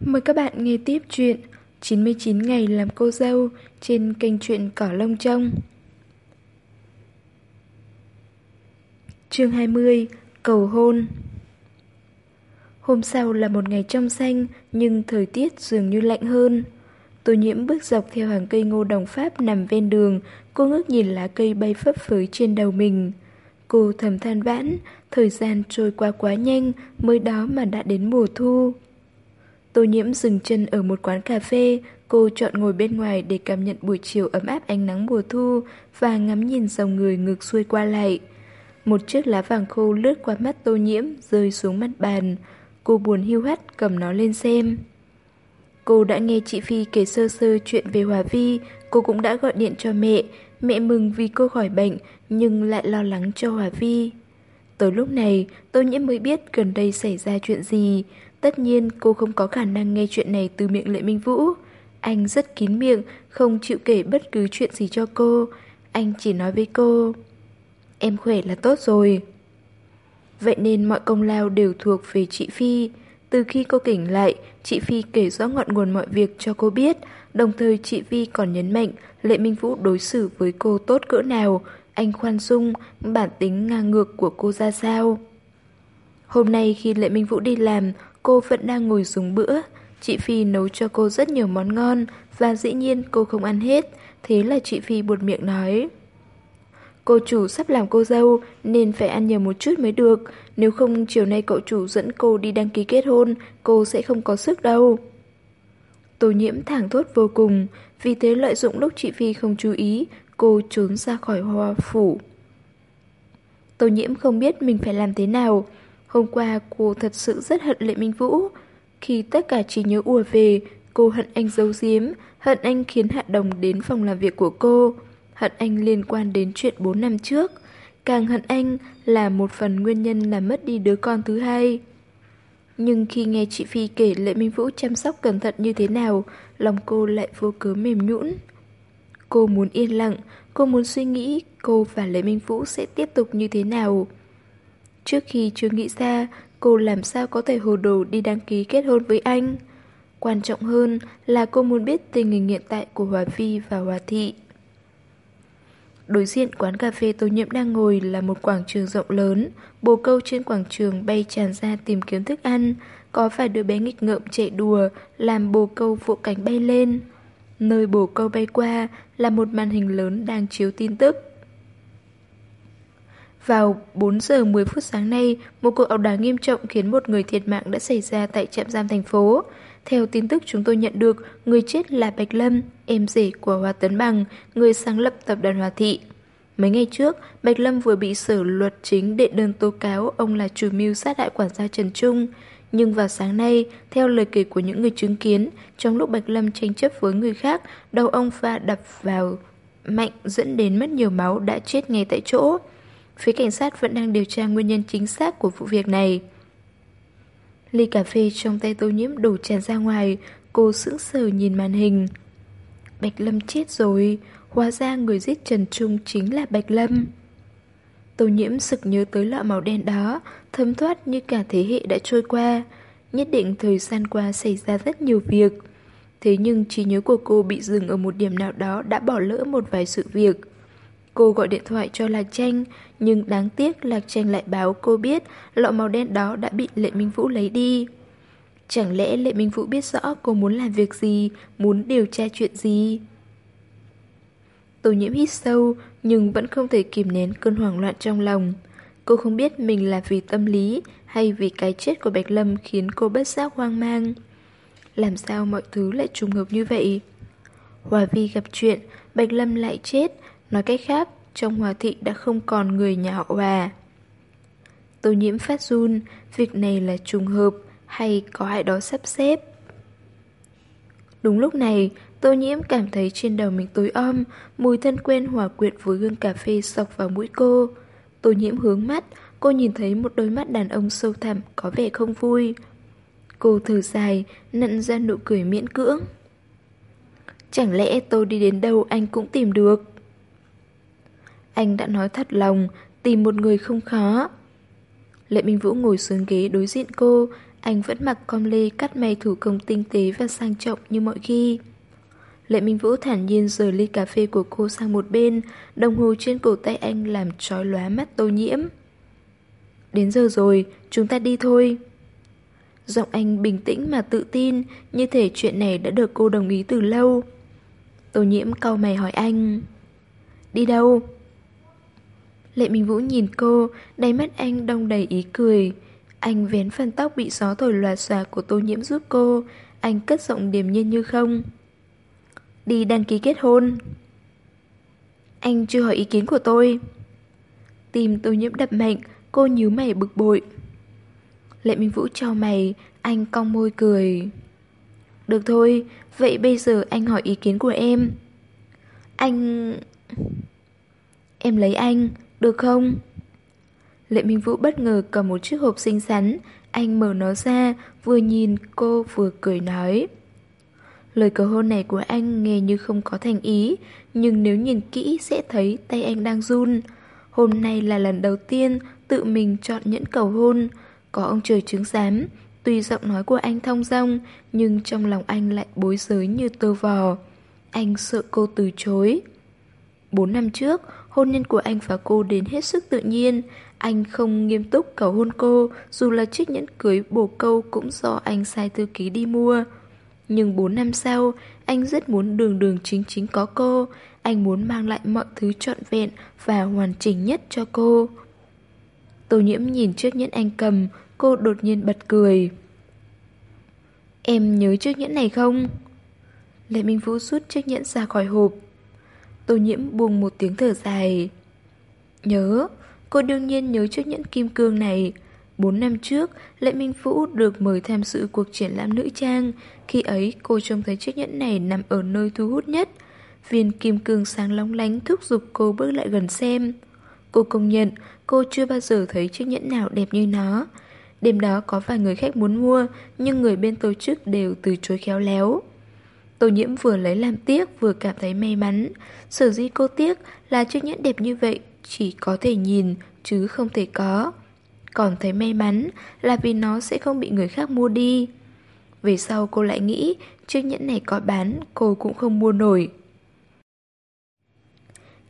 Mời các bạn nghe tiếp chuyện 99 ngày làm cô dâu trên kênh truyện Cỏ Lông Trông. Chương 20 Cầu hôn Hôm sau là một ngày trong xanh nhưng thời tiết dường như lạnh hơn. Tô nhiễm bước dọc theo hàng cây ngô đồng Pháp nằm ven đường, cô ngước nhìn lá cây bay phấp phới trên đầu mình. Cô thầm than vãn, thời gian trôi qua quá nhanh, mới đó mà đã đến mùa thu. Tô nhiễm dừng chân ở một quán cà phê, cô chọn ngồi bên ngoài để cảm nhận buổi chiều ấm áp ánh nắng mùa thu và ngắm nhìn dòng người ngược xuôi qua lại. Một chiếc lá vàng khô lướt qua mắt tô nhiễm, rơi xuống mặt bàn. Cô buồn hiu hắt cầm nó lên xem. Cô đã nghe chị Phi kể sơ sơ chuyện về Hòa Vi, cô cũng đã gọi điện cho mẹ. Mẹ mừng vì cô khỏi bệnh, nhưng lại lo lắng cho Hòa Vi. Tới lúc này, Tô Nhiễm mới biết gần đây xảy ra chuyện gì. Tất nhiên cô không có khả năng nghe chuyện này từ miệng Lệ Minh Vũ. Anh rất kín miệng, không chịu kể bất cứ chuyện gì cho cô. Anh chỉ nói với cô, em khỏe là tốt rồi. Vậy nên mọi công lao đều thuộc về chị Phi. Từ khi cô tỉnh lại, chị Phi kể rõ ngọn nguồn mọi việc cho cô biết, đồng thời chị Phi còn nhấn mạnh Lệ Minh Vũ đối xử với cô tốt cỡ nào, anh khoan dung, bản tính ngang ngược của cô ra sao. Hôm nay khi Lệ Minh Vũ đi làm, cô vẫn đang ngồi dùng bữa. Chị Phi nấu cho cô rất nhiều món ngon và dĩ nhiên cô không ăn hết, thế là chị Phi buột miệng nói. Cô chủ sắp làm cô dâu nên phải ăn nhiều một chút mới được, nếu không chiều nay cậu chủ dẫn cô đi đăng ký kết hôn, cô sẽ không có sức đâu. Tô nhiễm thẳng thốt vô cùng, vì thế lợi dụng lúc chị Phi không chú ý, cô trốn ra khỏi hoa phủ. Tô nhiễm không biết mình phải làm thế nào. Hôm qua cô thật sự rất hận Lệ Minh Vũ. Khi tất cả chỉ nhớ ùa về, cô hận anh giấu giếm, hận anh khiến Hạ Đồng đến phòng làm việc của cô, hận anh liên quan đến chuyện 4 năm trước. Càng hận anh là một phần nguyên nhân làm mất đi đứa con thứ hai. Nhưng khi nghe chị Phi kể Lệ Minh Vũ chăm sóc cẩn thận như thế nào, lòng cô lại vô cớ mềm nhũn. Cô muốn yên lặng, cô muốn suy nghĩ cô và Lệ Minh Vũ sẽ tiếp tục như thế nào. Trước khi chưa nghĩ ra, cô làm sao có thể hồ đồ đi đăng ký kết hôn với anh. Quan trọng hơn là cô muốn biết tình hình hiện tại của Hòa Vi và Hòa Thị. Đối diện quán cà phê tô nhiễm đang ngồi là một quảng trường rộng lớn, bồ câu trên quảng trường bay tràn ra tìm kiếm thức ăn, có vài đứa bé nghịch ngợm chạy đùa, làm bồ câu vỗ cánh bay lên. Nơi bồ câu bay qua là một màn hình lớn đang chiếu tin tức. Vào 4 giờ 10 phút sáng nay, một cuộc ẩu đả nghiêm trọng khiến một người thiệt mạng đã xảy ra tại trạm giam thành phố. Theo tin tức chúng tôi nhận được, người chết là Bạch Lâm, em rể của Hoa Tấn Bằng, người sáng lập tập đoàn Hòa Thị. Mấy ngày trước, Bạch Lâm vừa bị sở luật chính đệ đơn tố cáo ông là chủ mưu sát hại quản gia Trần Trung. Nhưng vào sáng nay, theo lời kể của những người chứng kiến, trong lúc Bạch Lâm tranh chấp với người khác, đầu ông pha đập vào mạnh dẫn đến mất nhiều máu đã chết ngay tại chỗ. Phía cảnh sát vẫn đang điều tra nguyên nhân chính xác của vụ việc này. Ly cà phê trong tay tô nhiễm đổ tràn ra ngoài, cô sững sờ nhìn màn hình. Bạch Lâm chết rồi, hóa ra người giết Trần Trung chính là Bạch Lâm. Tô nhiễm sực nhớ tới lọ màu đen đó, thấm thoát như cả thế hệ đã trôi qua. Nhất định thời gian qua xảy ra rất nhiều việc. Thế nhưng trí nhớ của cô bị dừng ở một điểm nào đó đã bỏ lỡ một vài sự việc. Cô gọi điện thoại cho Lạc Tranh, nhưng đáng tiếc Lạc Tranh lại báo cô biết lọ màu đen đó đã bị Lệ Minh Vũ lấy đi. Chẳng lẽ Lệ Minh Vũ biết rõ cô muốn làm việc gì, muốn điều tra chuyện gì? Tô nhiễm hít sâu, nhưng vẫn không thể kìm nén cơn hoảng loạn trong lòng. Cô không biết mình là vì tâm lý hay vì cái chết của Bạch Lâm khiến cô bất giác hoang mang. Làm sao mọi thứ lại trùng hợp như vậy? Hòa Vi gặp chuyện, Bạch Lâm lại chết, nói cách khác, trong hòa thị đã không còn người nhà họ bà. Tô nhiễm phát run, việc này là trùng hợp hay có ai đó sắp xếp? Đúng lúc này, Tô nhiễm cảm thấy trên đầu mình tối om, mùi thân quen hòa quyện với hương cà phê sọc vào mũi cô. Tô nhiễm hướng mắt, cô nhìn thấy một đôi mắt đàn ông sâu thẳm có vẻ không vui. Cô thở dài, nặn ra nụ cười miễn cưỡng. Chẳng lẽ tôi đi đến đâu anh cũng tìm được? Anh đã nói thật lòng, tìm một người không khó. Lệ Minh Vũ ngồi xuống ghế đối diện cô, anh vẫn mặc com lê cắt may thủ công tinh tế và sang trọng như mọi khi. Lệ Minh Vũ thản nhiên rời ly cà phê của cô sang một bên, đồng hồ trên cổ tay anh làm trói lóa mắt tô nhiễm. Đến giờ rồi, chúng ta đi thôi. Giọng anh bình tĩnh mà tự tin, như thể chuyện này đã được cô đồng ý từ lâu. Tô nhiễm cau mày hỏi anh. Đi đâu? Lệ Minh Vũ nhìn cô, đáy mắt anh đông đầy ý cười. Anh vén phần tóc bị gió thổi loạt xòa của tô nhiễm giúp cô, anh cất giọng điềm nhiên như không. Đi đăng ký kết hôn. Anh chưa hỏi ý kiến của tôi. Tìm tô nhiễm đập mạnh, cô nhíu mày bực bội. Lệ Minh Vũ cho mày, anh cong môi cười. Được thôi, vậy bây giờ anh hỏi ý kiến của em. Anh... Em lấy anh, được không? Lệ Minh Vũ bất ngờ cầm một chiếc hộp xinh xắn, anh mở nó ra, vừa nhìn cô vừa cười nói. Lời cầu hôn này của anh nghe như không có thành ý, nhưng nếu nhìn kỹ sẽ thấy tay anh đang run. Hôm nay là lần đầu tiên tự mình chọn nhẫn cầu hôn, có ông trời chứng giám. Tuy giọng nói của anh thông dong, nhưng trong lòng anh lại bối rối như tơ vò. Anh sợ cô từ chối. Bốn năm trước, hôn nhân của anh và cô đến hết sức tự nhiên. Anh không nghiêm túc cầu hôn cô, dù là chiếc nhẫn cưới bồ câu cũng do anh sai thư ký đi mua. Nhưng 4 năm sau, anh rất muốn đường đường chính chính có cô. Anh muốn mang lại mọi thứ trọn vẹn và hoàn chỉnh nhất cho cô. Tô nhiễm nhìn chiếc nhẫn anh cầm, cô đột nhiên bật cười. Em nhớ chiếc nhẫn này không? Lệ Minh Vũ rút chiếc nhẫn ra khỏi hộp. Tô nhiễm buông một tiếng thở dài. Nhớ, cô đương nhiên nhớ chiếc nhẫn kim cương này. Bốn năm trước, Lệ Minh Vũ được mời tham dự cuộc triển lãm nữ trang. Khi ấy, cô trông thấy chiếc nhẫn này nằm ở nơi thu hút nhất. Viên kim cương sáng lóng lánh thúc giục cô bước lại gần xem. Cô công nhận, cô chưa bao giờ thấy chiếc nhẫn nào đẹp như nó. Đêm đó có vài người khách muốn mua, nhưng người bên tổ chức đều từ chối khéo léo. Tô nhiễm vừa lấy làm tiếc vừa cảm thấy may mắn. Sở dĩ cô tiếc là chiếc nhẫn đẹp như vậy chỉ có thể nhìn chứ không thể có. Còn thấy may mắn là vì nó sẽ không bị người khác mua đi. Về sau cô lại nghĩ chiếc nhẫn này có bán cô cũng không mua nổi.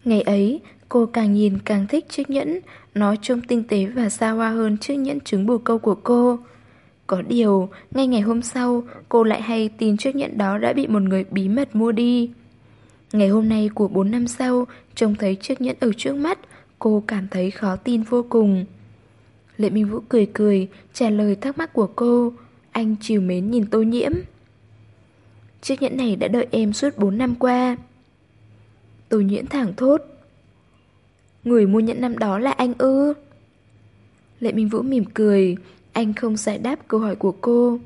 Ngày ấy, cô càng nhìn càng thích chiếc nhẫn, nó trông tinh tế và xa hoa hơn chiếc nhẫn trứng bồ câu của cô. Có điều, ngay ngày hôm sau, cô lại hay tin chiếc nhẫn đó đã bị một người bí mật mua đi. Ngày hôm nay của 4 năm sau, trông thấy chiếc nhẫn ở trước mắt, cô cảm thấy khó tin vô cùng. Lệ Minh Vũ cười cười, trả lời thắc mắc của cô. Anh chiều mến nhìn tô nhiễm. Chiếc nhẫn này đã đợi em suốt 4 năm qua. Tô nhiễm thẳng thốt. Người mua nhẫn năm đó là anh ư? Lệ Minh Vũ mỉm cười, anh không giải đáp câu hỏi của cô.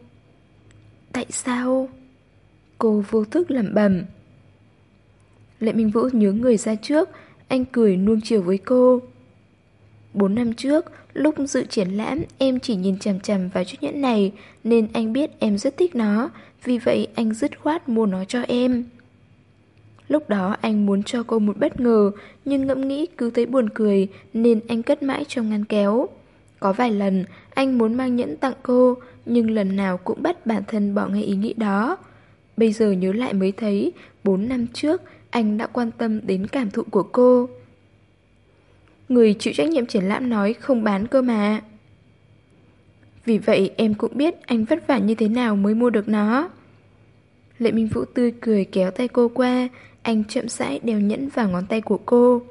Tại sao? Cô vô thức lẩm bẩm. Lệ Minh Vũ nhớ người ra trước, anh cười nuông chiều với cô. Bốn năm trước, lúc dự triển lãm, em chỉ nhìn chằm chằm vào chiếc nhẫn này, nên anh biết em rất thích nó, vì vậy anh dứt khoát mua nó cho em. Lúc đó anh muốn cho cô một bất ngờ, nhưng ngẫm nghĩ cứ thấy buồn cười, nên anh cất mãi trong ngăn kéo. Có vài lần, anh muốn mang nhẫn tặng cô, nhưng lần nào cũng bắt bản thân bỏ ngay ý nghĩ đó. Bây giờ nhớ lại mới thấy, 4 năm trước, anh đã quan tâm đến cảm thụ của cô. Người chịu trách nhiệm triển lãm nói không bán cơ mà. Vì vậy em cũng biết anh vất vả như thế nào mới mua được nó. Lệ Minh Vũ tươi cười kéo tay cô qua, anh chậm rãi đeo nhẫn vào ngón tay của cô.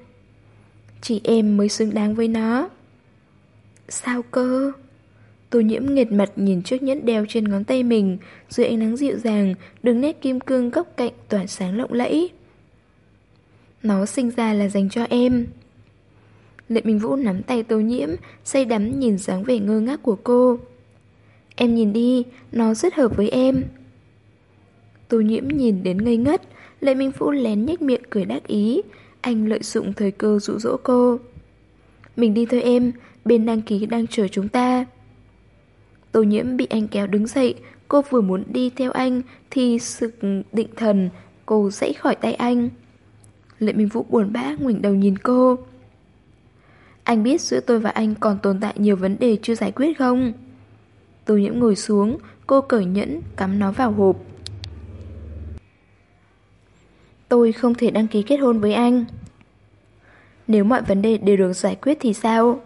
Chỉ em mới xứng đáng với nó. Sao cơ? Tô nhiễm nghệt mặt nhìn chiếc nhẫn đeo trên ngón tay mình, dưới ánh nắng dịu dàng, đường nét kim cương góc cạnh tỏa sáng lộng lẫy. Nó sinh ra là dành cho em. Lệ Minh Vũ nắm tay tô nhiễm, say đắm nhìn dáng vẻ ngơ ngác của cô. Em nhìn đi, nó rất hợp với em. Tô nhiễm nhìn đến ngây ngất, Lệ Minh Vũ lén nhếch miệng cười đắc ý. Anh lợi dụng thời cơ dụ dỗ cô. Mình đi thôi em, bên đăng ký đang chờ chúng ta. Tô nhiễm bị anh kéo đứng dậy, cô vừa muốn đi theo anh thì sực định thần, cô dãy khỏi tay anh. Lệ Minh Vũ buồn bã ngoảnh đầu nhìn cô. Anh biết giữa tôi và anh còn tồn tại nhiều vấn đề chưa giải quyết không? Tô nhiễm ngồi xuống, cô cởi nhẫn, cắm nó vào hộp. Tôi không thể đăng ký kết hôn với anh. Nếu mọi vấn đề đều được giải quyết thì sao?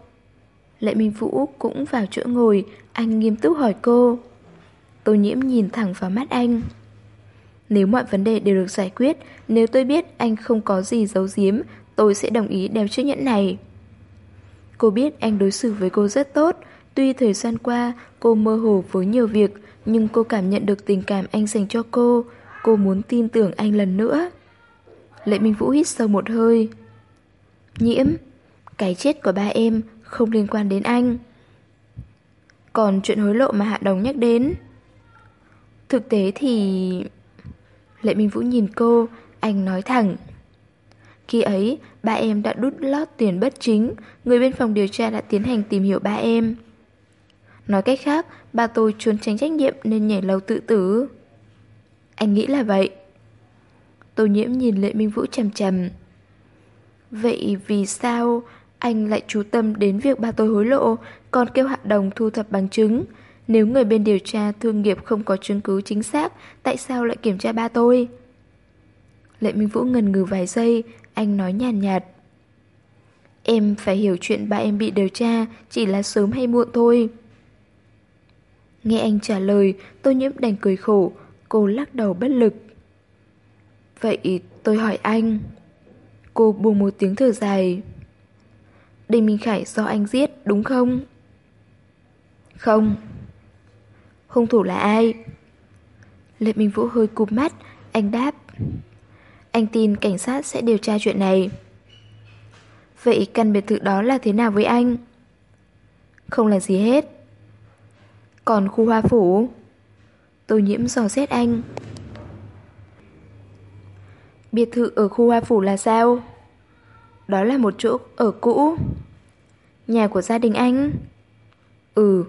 Lệ Minh Vũ cũng vào chỗ ngồi, anh nghiêm túc hỏi cô. Tô nhiễm nhìn thẳng vào mắt anh. Nếu mọi vấn đề đều được giải quyết, nếu tôi biết anh không có gì giấu giếm, tôi sẽ đồng ý đeo chiếc nhẫn này. Cô biết anh đối xử với cô rất tốt, tuy thời gian qua cô mơ hồ với nhiều việc, nhưng cô cảm nhận được tình cảm anh dành cho cô, cô muốn tin tưởng anh lần nữa. Lệ Minh Vũ hít sâu một hơi. Nhiễm, cái chết của ba em không liên quan đến anh. Còn chuyện hối lộ mà Hạ Đồng nhắc đến. Thực tế thì... Lệ Minh Vũ nhìn cô, anh nói thẳng. Khi ấy, ba em đã đút lót tiền bất chính Người bên phòng điều tra đã tiến hành tìm hiểu ba em. Nói cách khác, ba tôi trốn tránh trách nhiệm nên nhảy lầu tự tử. Anh nghĩ là vậy. Tô nhiễm nhìn Lệ Minh Vũ chầm chầm Vậy vì sao anh lại chú tâm đến việc ba tôi hối lộ, còn kêu Hạ Đồng thu thập bằng chứng. Nếu người bên điều tra thương nghiệp không có chứng cứ chính xác, tại sao lại kiểm tra ba tôi? Lệ Minh Vũ ngần ngừ vài giây, anh nói nhàn nhạt, nhạt. Em phải hiểu chuyện ba em bị điều tra chỉ là sớm hay muộn thôi. Nghe anh trả lời, tôi nhiễm đành cười khổ, cô lắc đầu bất lực. Vậy tôi hỏi anh. Cô buông một tiếng thở dài. Đinh Minh Khải do anh giết, đúng không? Không. Hung thủ là ai? Lệ Minh Vũ hơi cụp mắt, anh đáp. Anh tin cảnh sát sẽ điều tra chuyện này. Vậy căn biệt thự đó là thế nào với anh? Không là gì hết. Còn khu hoa phủ? Tô nhiễm dò xét anh. Biệt thự ở khu hoa phủ là sao? Đó là một chỗ ở cũ. Nhà của gia đình anh? Ừ.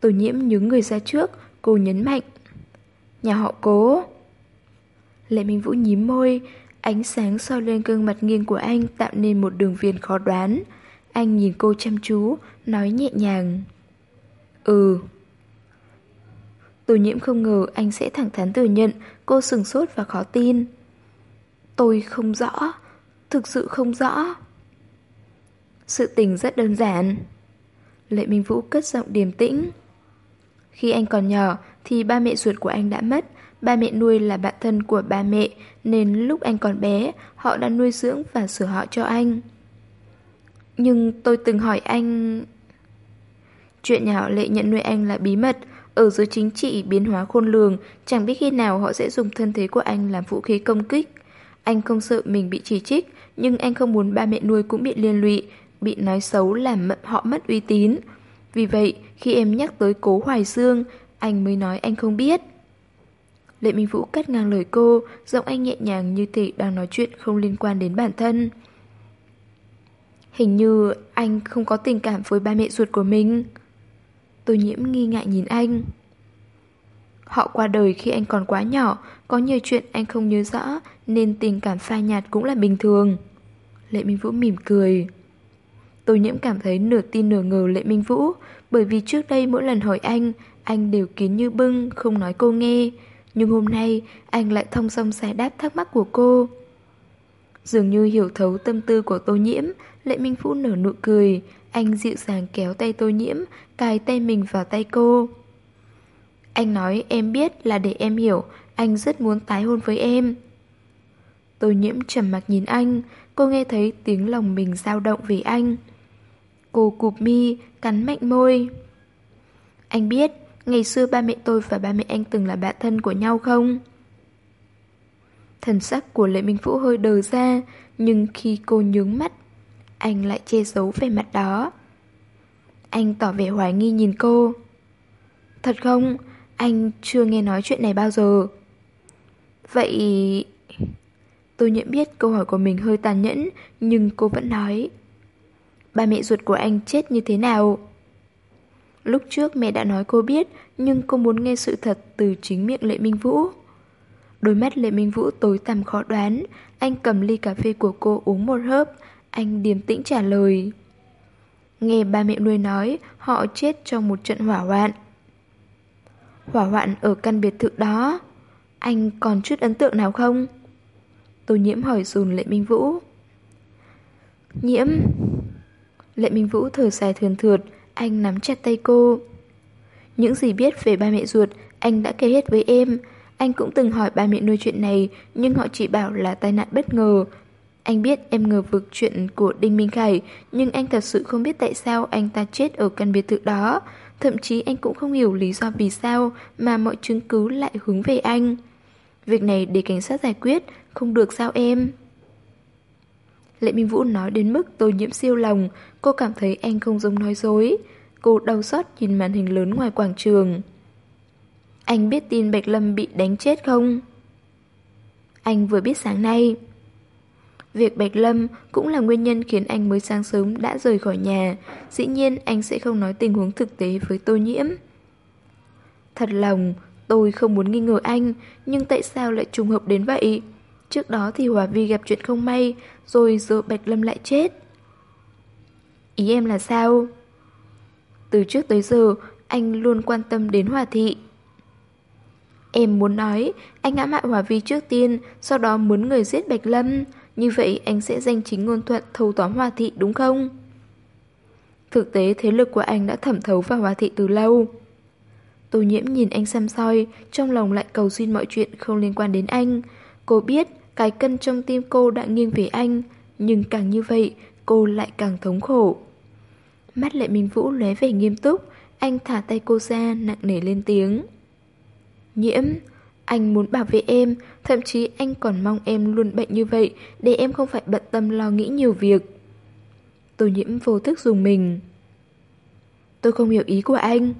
Tổ nhiễm nhướng người ra trước, Cô nhấn mạnh. Nhà họ cố. Lệ Minh Vũ nhím môi, Ánh sáng soi lên gương mặt nghiêng của anh Tạo nên một đường viền khó đoán. Anh nhìn cô chăm chú, Nói nhẹ nhàng. Ừ. Tô nhiễm không ngờ anh sẽ thẳng thắn thừa nhận, Cô sừng sốt và khó tin. Tôi không rõ. Thực sự không rõ. Sự tình rất đơn giản. Lệ Minh Vũ cất giọng điềm tĩnh. Khi anh còn nhỏ Thì ba mẹ ruột của anh đã mất. Ba mẹ nuôi là bạn thân của ba mẹ, Nên lúc anh còn bé, Họ đã nuôi dưỡng và sửa họ cho anh. Nhưng tôi từng hỏi anh, Chuyện nhà họ Lệ nhận nuôi anh là bí mật. Ở dưới chính trị, biến hóa khôn lường, Chẳng biết khi nào họ sẽ dùng thân thế của anh làm vũ khí công kích. Anh không sợ mình bị chỉ trích nhưng anh không muốn ba mẹ nuôi cũng bị liên lụy, bị nói xấu làm họ mất uy tín. Vì vậy, khi em nhắc tới cố Hoài Dương, anh mới nói anh không biết. Lệ Minh Vũ cắt ngang lời cô, giọng anh nhẹ nhàng như thể đang nói chuyện không liên quan đến bản thân. Hình như anh không có tình cảm với ba mẹ ruột của mình. Tôi nhiễm nghi ngại nhìn anh. Họ qua đời khi anh còn quá nhỏ, có nhiều chuyện anh không nhớ rõ, nên tình cảm phai nhạt cũng là bình thường. Lệ Minh Vũ mỉm cười. Tô nhiễm cảm thấy nửa tin nửa ngờ Lệ Minh Vũ, bởi vì trước đây mỗi lần hỏi anh, anh đều kiến như bưng, không nói cô nghe. Nhưng hôm nay, anh lại thông song giải đáp thắc mắc của cô. Dường như hiểu thấu tâm tư của Tô nhiễm, Lệ Minh Vũ nở nụ cười, anh dịu dàng kéo tay Tô nhiễm, cài tay mình vào tay cô. Anh nói em biết là để em hiểu, anh rất muốn tái hôn với em tôi nhiễm trầm mặc nhìn anh, cô nghe thấy tiếng lòng mình dao động vì anh. Cô cụp mi, cắn mạnh môi. Anh biết, ngày xưa ba mẹ tôi và ba mẹ anh từng là bạn thân của nhau không? Thần sắc của Lệ Minh Vũ hơi đờ ra, nhưng khi cô nhướng mắt, anh lại che giấu vẻ mặt đó. Anh tỏ vẻ hoài nghi nhìn cô. Thật không? Anh chưa nghe nói chuyện này bao giờ. Vậy Tôi nhận biết câu hỏi của mình hơi tàn nhẫn, nhưng cô vẫn nói. Ba mẹ ruột của anh chết như thế nào? Lúc trước mẹ đã nói cô biết, nhưng cô muốn nghe sự thật từ chính miệng Lệ Minh Vũ. Đôi mắt Lệ Minh Vũ tối tăm khó đoán, anh cầm ly cà phê của cô uống một hớp, anh điềm tĩnh trả lời. Nghe ba mẹ nuôi nói, họ chết trong một trận hỏa hoạn. Hỏa hoạn ở căn biệt thự đó. Anh còn chút ấn tượng nào không? Tô nhiễm hỏi dùn Lệ Minh Vũ. Nhiễm... Lệ Minh Vũ thở dài thườn thượt, anh nắm chặt tay cô. Những gì biết về ba mẹ ruột, anh đã kể hết với em. Anh cũng từng hỏi ba mẹ nuôi chuyện này, nhưng họ chỉ bảo là tai nạn bất ngờ. Anh biết em ngờ vực chuyện của Đinh Minh Khải, nhưng anh thật sự không biết tại sao anh ta chết ở căn biệt thự đó. Thậm chí anh cũng không hiểu lý do vì sao mà mọi chứng cứ lại hướng về anh. Việc này để cảnh sát giải quyết, không được sao em? Lệ Minh Vũ nói đến mức tôi nhiễm siêu lòng, cô cảm thấy anh không giống nói dối. Cô đau xót nhìn màn hình lớn ngoài quảng trường. Anh biết tin Bạch Lâm bị đánh chết không? Anh vừa biết sáng nay. Việc Bạch Lâm cũng là nguyên nhân khiến anh mới sáng sớm đã rời khỏi nhà. Dĩ nhiên anh sẽ không nói tình huống thực tế với tôi nhiễm. Thật lòng, tôi không muốn nghi ngờ anh, nhưng tại sao lại trùng hợp đến vậy? Trước đó thì Hòa Vi gặp chuyện không may, rồi giờ Bạch Lâm lại chết. Ý em là sao? Từ trước tới giờ, anh luôn quan tâm đến Hòa Thị. Em muốn nói, anh ngã mại Hòa Vi trước tiên, sau đó muốn người giết Bạch Lâm. Như vậy anh sẽ danh chính ngôn thuận thâu tóm Hòa Thị đúng không? Thực tế thế lực của anh đã thẩm thấu vào Hòa Thị từ lâu. Tô nhiễm nhìn anh xăm soi, trong lòng lại cầu xin mọi chuyện không liên quan đến anh. Cô biết cái cân trong tim cô đã nghiêng về anh, nhưng càng như vậy, cô lại càng thống khổ. Mắt lệ minh vũ lóe vẻ nghiêm túc, anh thả tay cô ra, nặng nề lên tiếng. Nhiễm, anh muốn bảo vệ em, thậm chí anh còn mong em luôn bệnh như vậy để em không phải bận tâm lo nghĩ nhiều việc. Tô nhiễm vô thức dùng mình. Tôi không hiểu ý của anh.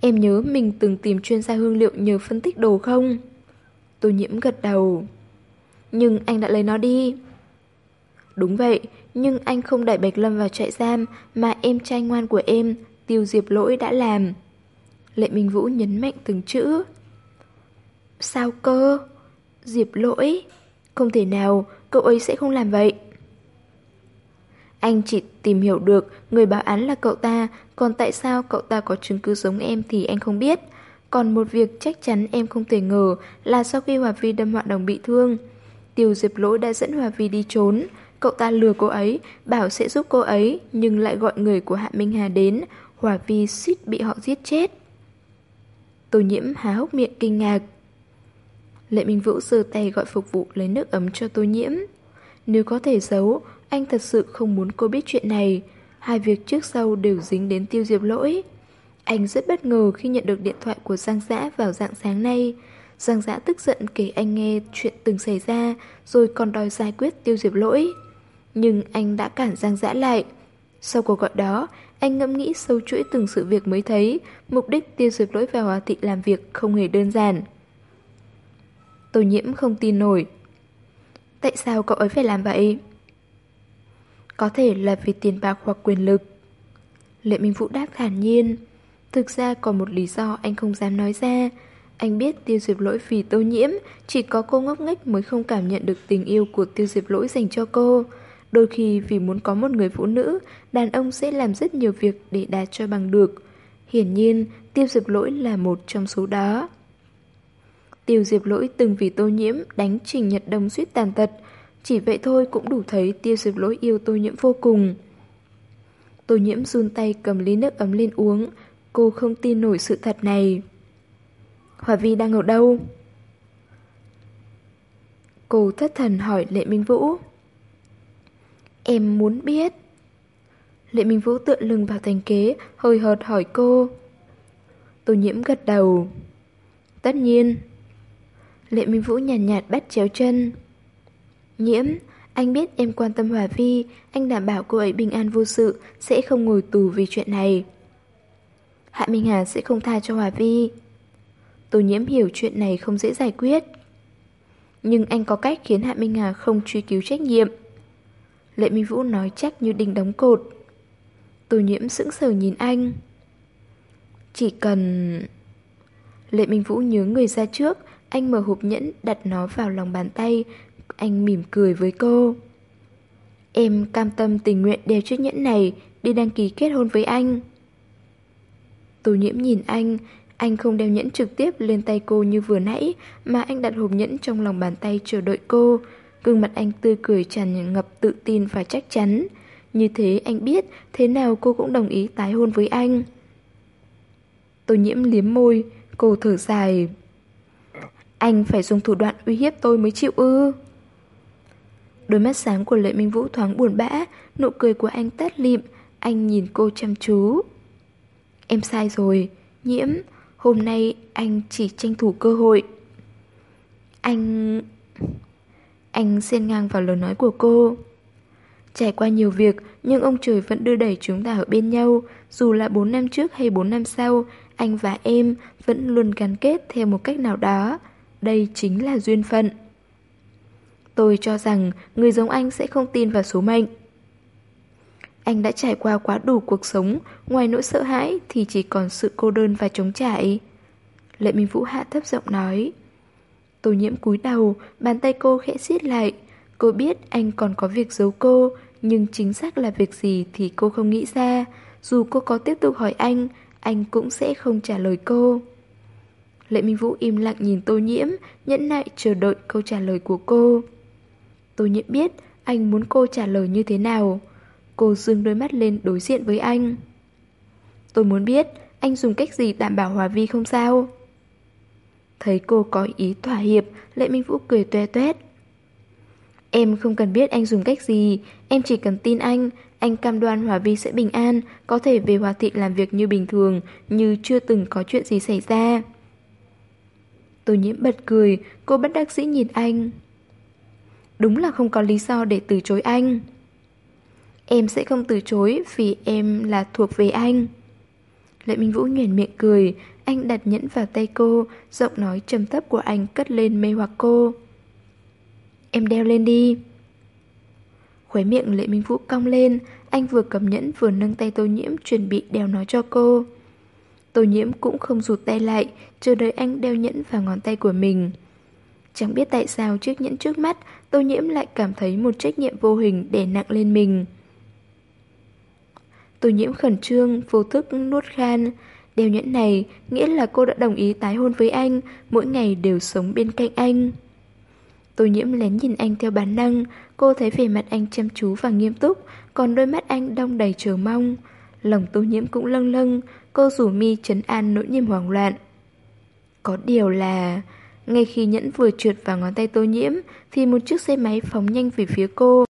Em nhớ mình từng tìm chuyên gia hương liệu nhờ phân tích đồ không? Tô nhiễm gật đầu. Nhưng anh đã lấy nó đi. Đúng vậy, nhưng anh không đẩy Bạch Lâm vào trại giam mà em trai ngoan của em, Tiêu Diệp Lỗi đã làm. Lệ Minh Vũ nhấn mạnh từng chữ. Sao cơ? Diệp Lỗi? Không thể nào, cậu ấy sẽ không làm vậy. Anh chỉ tìm hiểu được người báo án là cậu ta, còn tại sao cậu ta có chứng cứ giống em thì anh không biết. Còn một việc chắc chắn em không thể ngờ là sau khi Hòa Vi đâm họa đồng bị thương, Tiêu Diệp Lỗi đã dẫn Hòa Vi đi trốn. Cậu ta lừa cô ấy, bảo sẽ giúp cô ấy, nhưng lại gọi người của Hạ Minh Hà đến, Hòa Vi suýt bị họ giết chết. Tô nhiễm há hốc miệng kinh ngạc. Lệ Minh Vũ giơ tay gọi phục vụ lấy nước ấm cho tô nhiễm. Nếu có thể giấu, anh thật sự không muốn cô biết chuyện này. Hai việc trước sau đều dính đến tiêu diệp lỗi. Anh rất bất ngờ khi nhận được điện thoại của Giang Giã vào dạng sáng nay. Giang Giã tức giận kể anh nghe chuyện từng xảy ra, rồi còn đòi giải quyết tiêu diệp lỗi. Nhưng anh đã cản Giang Giã lại. Sau cuộc gọi đó, anh ngẫm nghĩ sâu chuỗi từng sự việc mới thấy, mục đích tiêu diệp lỗi vào Hòa Thị làm việc không hề đơn giản. Tô nhiễm không tin nổi. Tại sao cậu ấy phải làm vậy? Có thể là vì tiền bạc hoặc quyền lực. Lệ Minh Vũ đáp thản nhiên. Thực ra còn một lý do anh không dám nói ra. Anh biết tiêu diệp lỗi vì tô nhiễm, chỉ có cô ngốc nghếch mới không cảm nhận được tình yêu của tiêu diệp lỗi dành cho cô. Đôi khi vì muốn có một người phụ nữ, đàn ông sẽ làm rất nhiều việc để đạt cho bằng được. Hiển nhiên, tiêu diệp lỗi là một trong số đó. Tiêu diệp lỗi từng vì tô nhiễm đánh Trình Nhật Đông suýt tàn tật, chỉ vậy thôi cũng đủ thấy tiêu diệp lỗi yêu tô nhiễm vô cùng. Tô nhiễm run tay cầm ly nước ấm lên uống, cô không tin nổi sự thật này. Hòa Vi đang ở đâu? Cô thất thần hỏi Lệ Minh Vũ. Em muốn biết. Lệ Minh Vũ tựa lưng vào thành kế, hơi hợt hỏi cô. Tô nhiễm gật đầu. Tất nhiên. Lệ Minh Vũ nhàn nhạt, nhạt bắt chéo chân. Nhiễm, anh biết em quan tâm Hòa Vi, anh đảm bảo cô ấy bình an vô sự, sẽ không ngồi tù vì chuyện này. Hạ Minh Hà sẽ không tha cho Hòa Vi. Tô nhiễm hiểu chuyện này không dễ giải quyết. Nhưng anh có cách khiến Hạ Minh Hà không truy cứu trách nhiệm. Lệ Minh Vũ nói chắc như đinh đóng cột. Tô nhiễm sững sờ nhìn anh. Chỉ cần... Lệ Minh Vũ nhớ người ra trước, anh mở hộp nhẫn đặt nó vào lòng bàn tay, anh mỉm cười với cô. Em cam tâm tình nguyện đeo chiếc nhẫn này đi đăng ký kết hôn với anh. Tô nhiễm nhìn anh, Anh không đeo nhẫn trực tiếp lên tay cô như vừa nãy, mà anh đặt hộp nhẫn trong lòng bàn tay chờ đợi cô. Gương mặt anh tươi cười tràn ngập tự tin và chắc chắn. Như thế anh biết thế nào cô cũng đồng ý tái hôn với anh. Tô nhiễm liếm môi, cô thở dài. Anh phải dùng thủ đoạn uy hiếp tôi mới chịu ư. Đôi mắt sáng của Lệ Minh Vũ thoáng buồn bã, nụ cười của anh tắt lịm, anh nhìn cô chăm chú. Em sai rồi, nhiễm, hôm nay anh chỉ tranh thủ cơ hội. Anh... Anh xen ngang vào lời nói của cô. Trải qua nhiều việc, nhưng ông trời vẫn đưa đẩy chúng ta ở bên nhau. Dù là 4 năm trước hay 4 năm sau, anh và em vẫn luôn gắn kết theo một cách nào đó. Đây chính là duyên phận. Tôi cho rằng người giống anh sẽ không tin vào số mệnh. Anh đã trải qua quá đủ cuộc sống, ngoài nỗi sợ hãi thì chỉ còn sự cô đơn và chống trải. Lệ Minh Vũ hạ thấp giọng nói. Tô nhiễm cúi đầu, bàn tay cô khẽ siết lại. Cô biết anh còn có việc giấu cô, nhưng chính xác là việc gì thì cô không nghĩ ra. Dù cô có tiếp tục hỏi anh, anh cũng sẽ không trả lời cô. Lệ Minh Vũ im lặng nhìn Tô Nhiễm, nhẫn nại chờ đợi câu trả lời của cô. Tô Nhiễm biết anh muốn cô trả lời như thế nào. Cô dương đôi mắt lên đối diện với anh. Tôi muốn biết anh dùng cách gì đảm bảo Hòa Vi không sao? Thấy cô có ý thỏa hiệp, Lệ Minh Vũ cười toe toét. Em không cần biết anh dùng cách gì, em chỉ cần tin anh, anh cam đoan Hòa Vi sẽ bình an, có thể về Hòa Thị làm việc như bình thường, như chưa từng có chuyện gì xảy ra. Tô nhiễm bật cười, cô bất đắc dĩ nhìn anh. Đúng là không có lý do để từ chối anh. Em sẽ không từ chối vì em là thuộc về anh. Lệ Minh Vũ nhoẻn miệng cười, anh đặt nhẫn vào tay cô, giọng nói trầm thấp của anh cất lên mê hoặc cô. Em đeo lên đi. Khóe miệng Lệ Minh Vũ cong lên, anh vừa cầm nhẫn vừa nâng tay tô nhiễm chuẩn bị đeo nó cho cô. Tô nhiễm cũng không rụt tay lại, chờ đợi anh đeo nhẫn vào ngón tay của mình. Chẳng biết tại sao chiếc nhẫn trước mắt, tô nhiễm lại cảm thấy một trách nhiệm vô hình đè nặng lên mình. Tô nhiễm khẩn trương, vô thức nuốt khan. Đeo nhẫn này nghĩa là cô đã đồng ý tái hôn với anh, mỗi ngày đều sống bên cạnh anh. Tô nhiễm lén nhìn anh theo bản năng, cô thấy vẻ mặt anh chăm chú và nghiêm túc, còn đôi mắt anh đong đầy chờ mong. Lòng tô nhiễm cũng lâng lâng, cô rủ mi chấn an nỗi niềm hoảng loạn. Có điều là... Ngay khi nhẫn vừa trượt vào ngón tay tô nhiễm, thì một chiếc xe máy phóng nhanh về phía cô.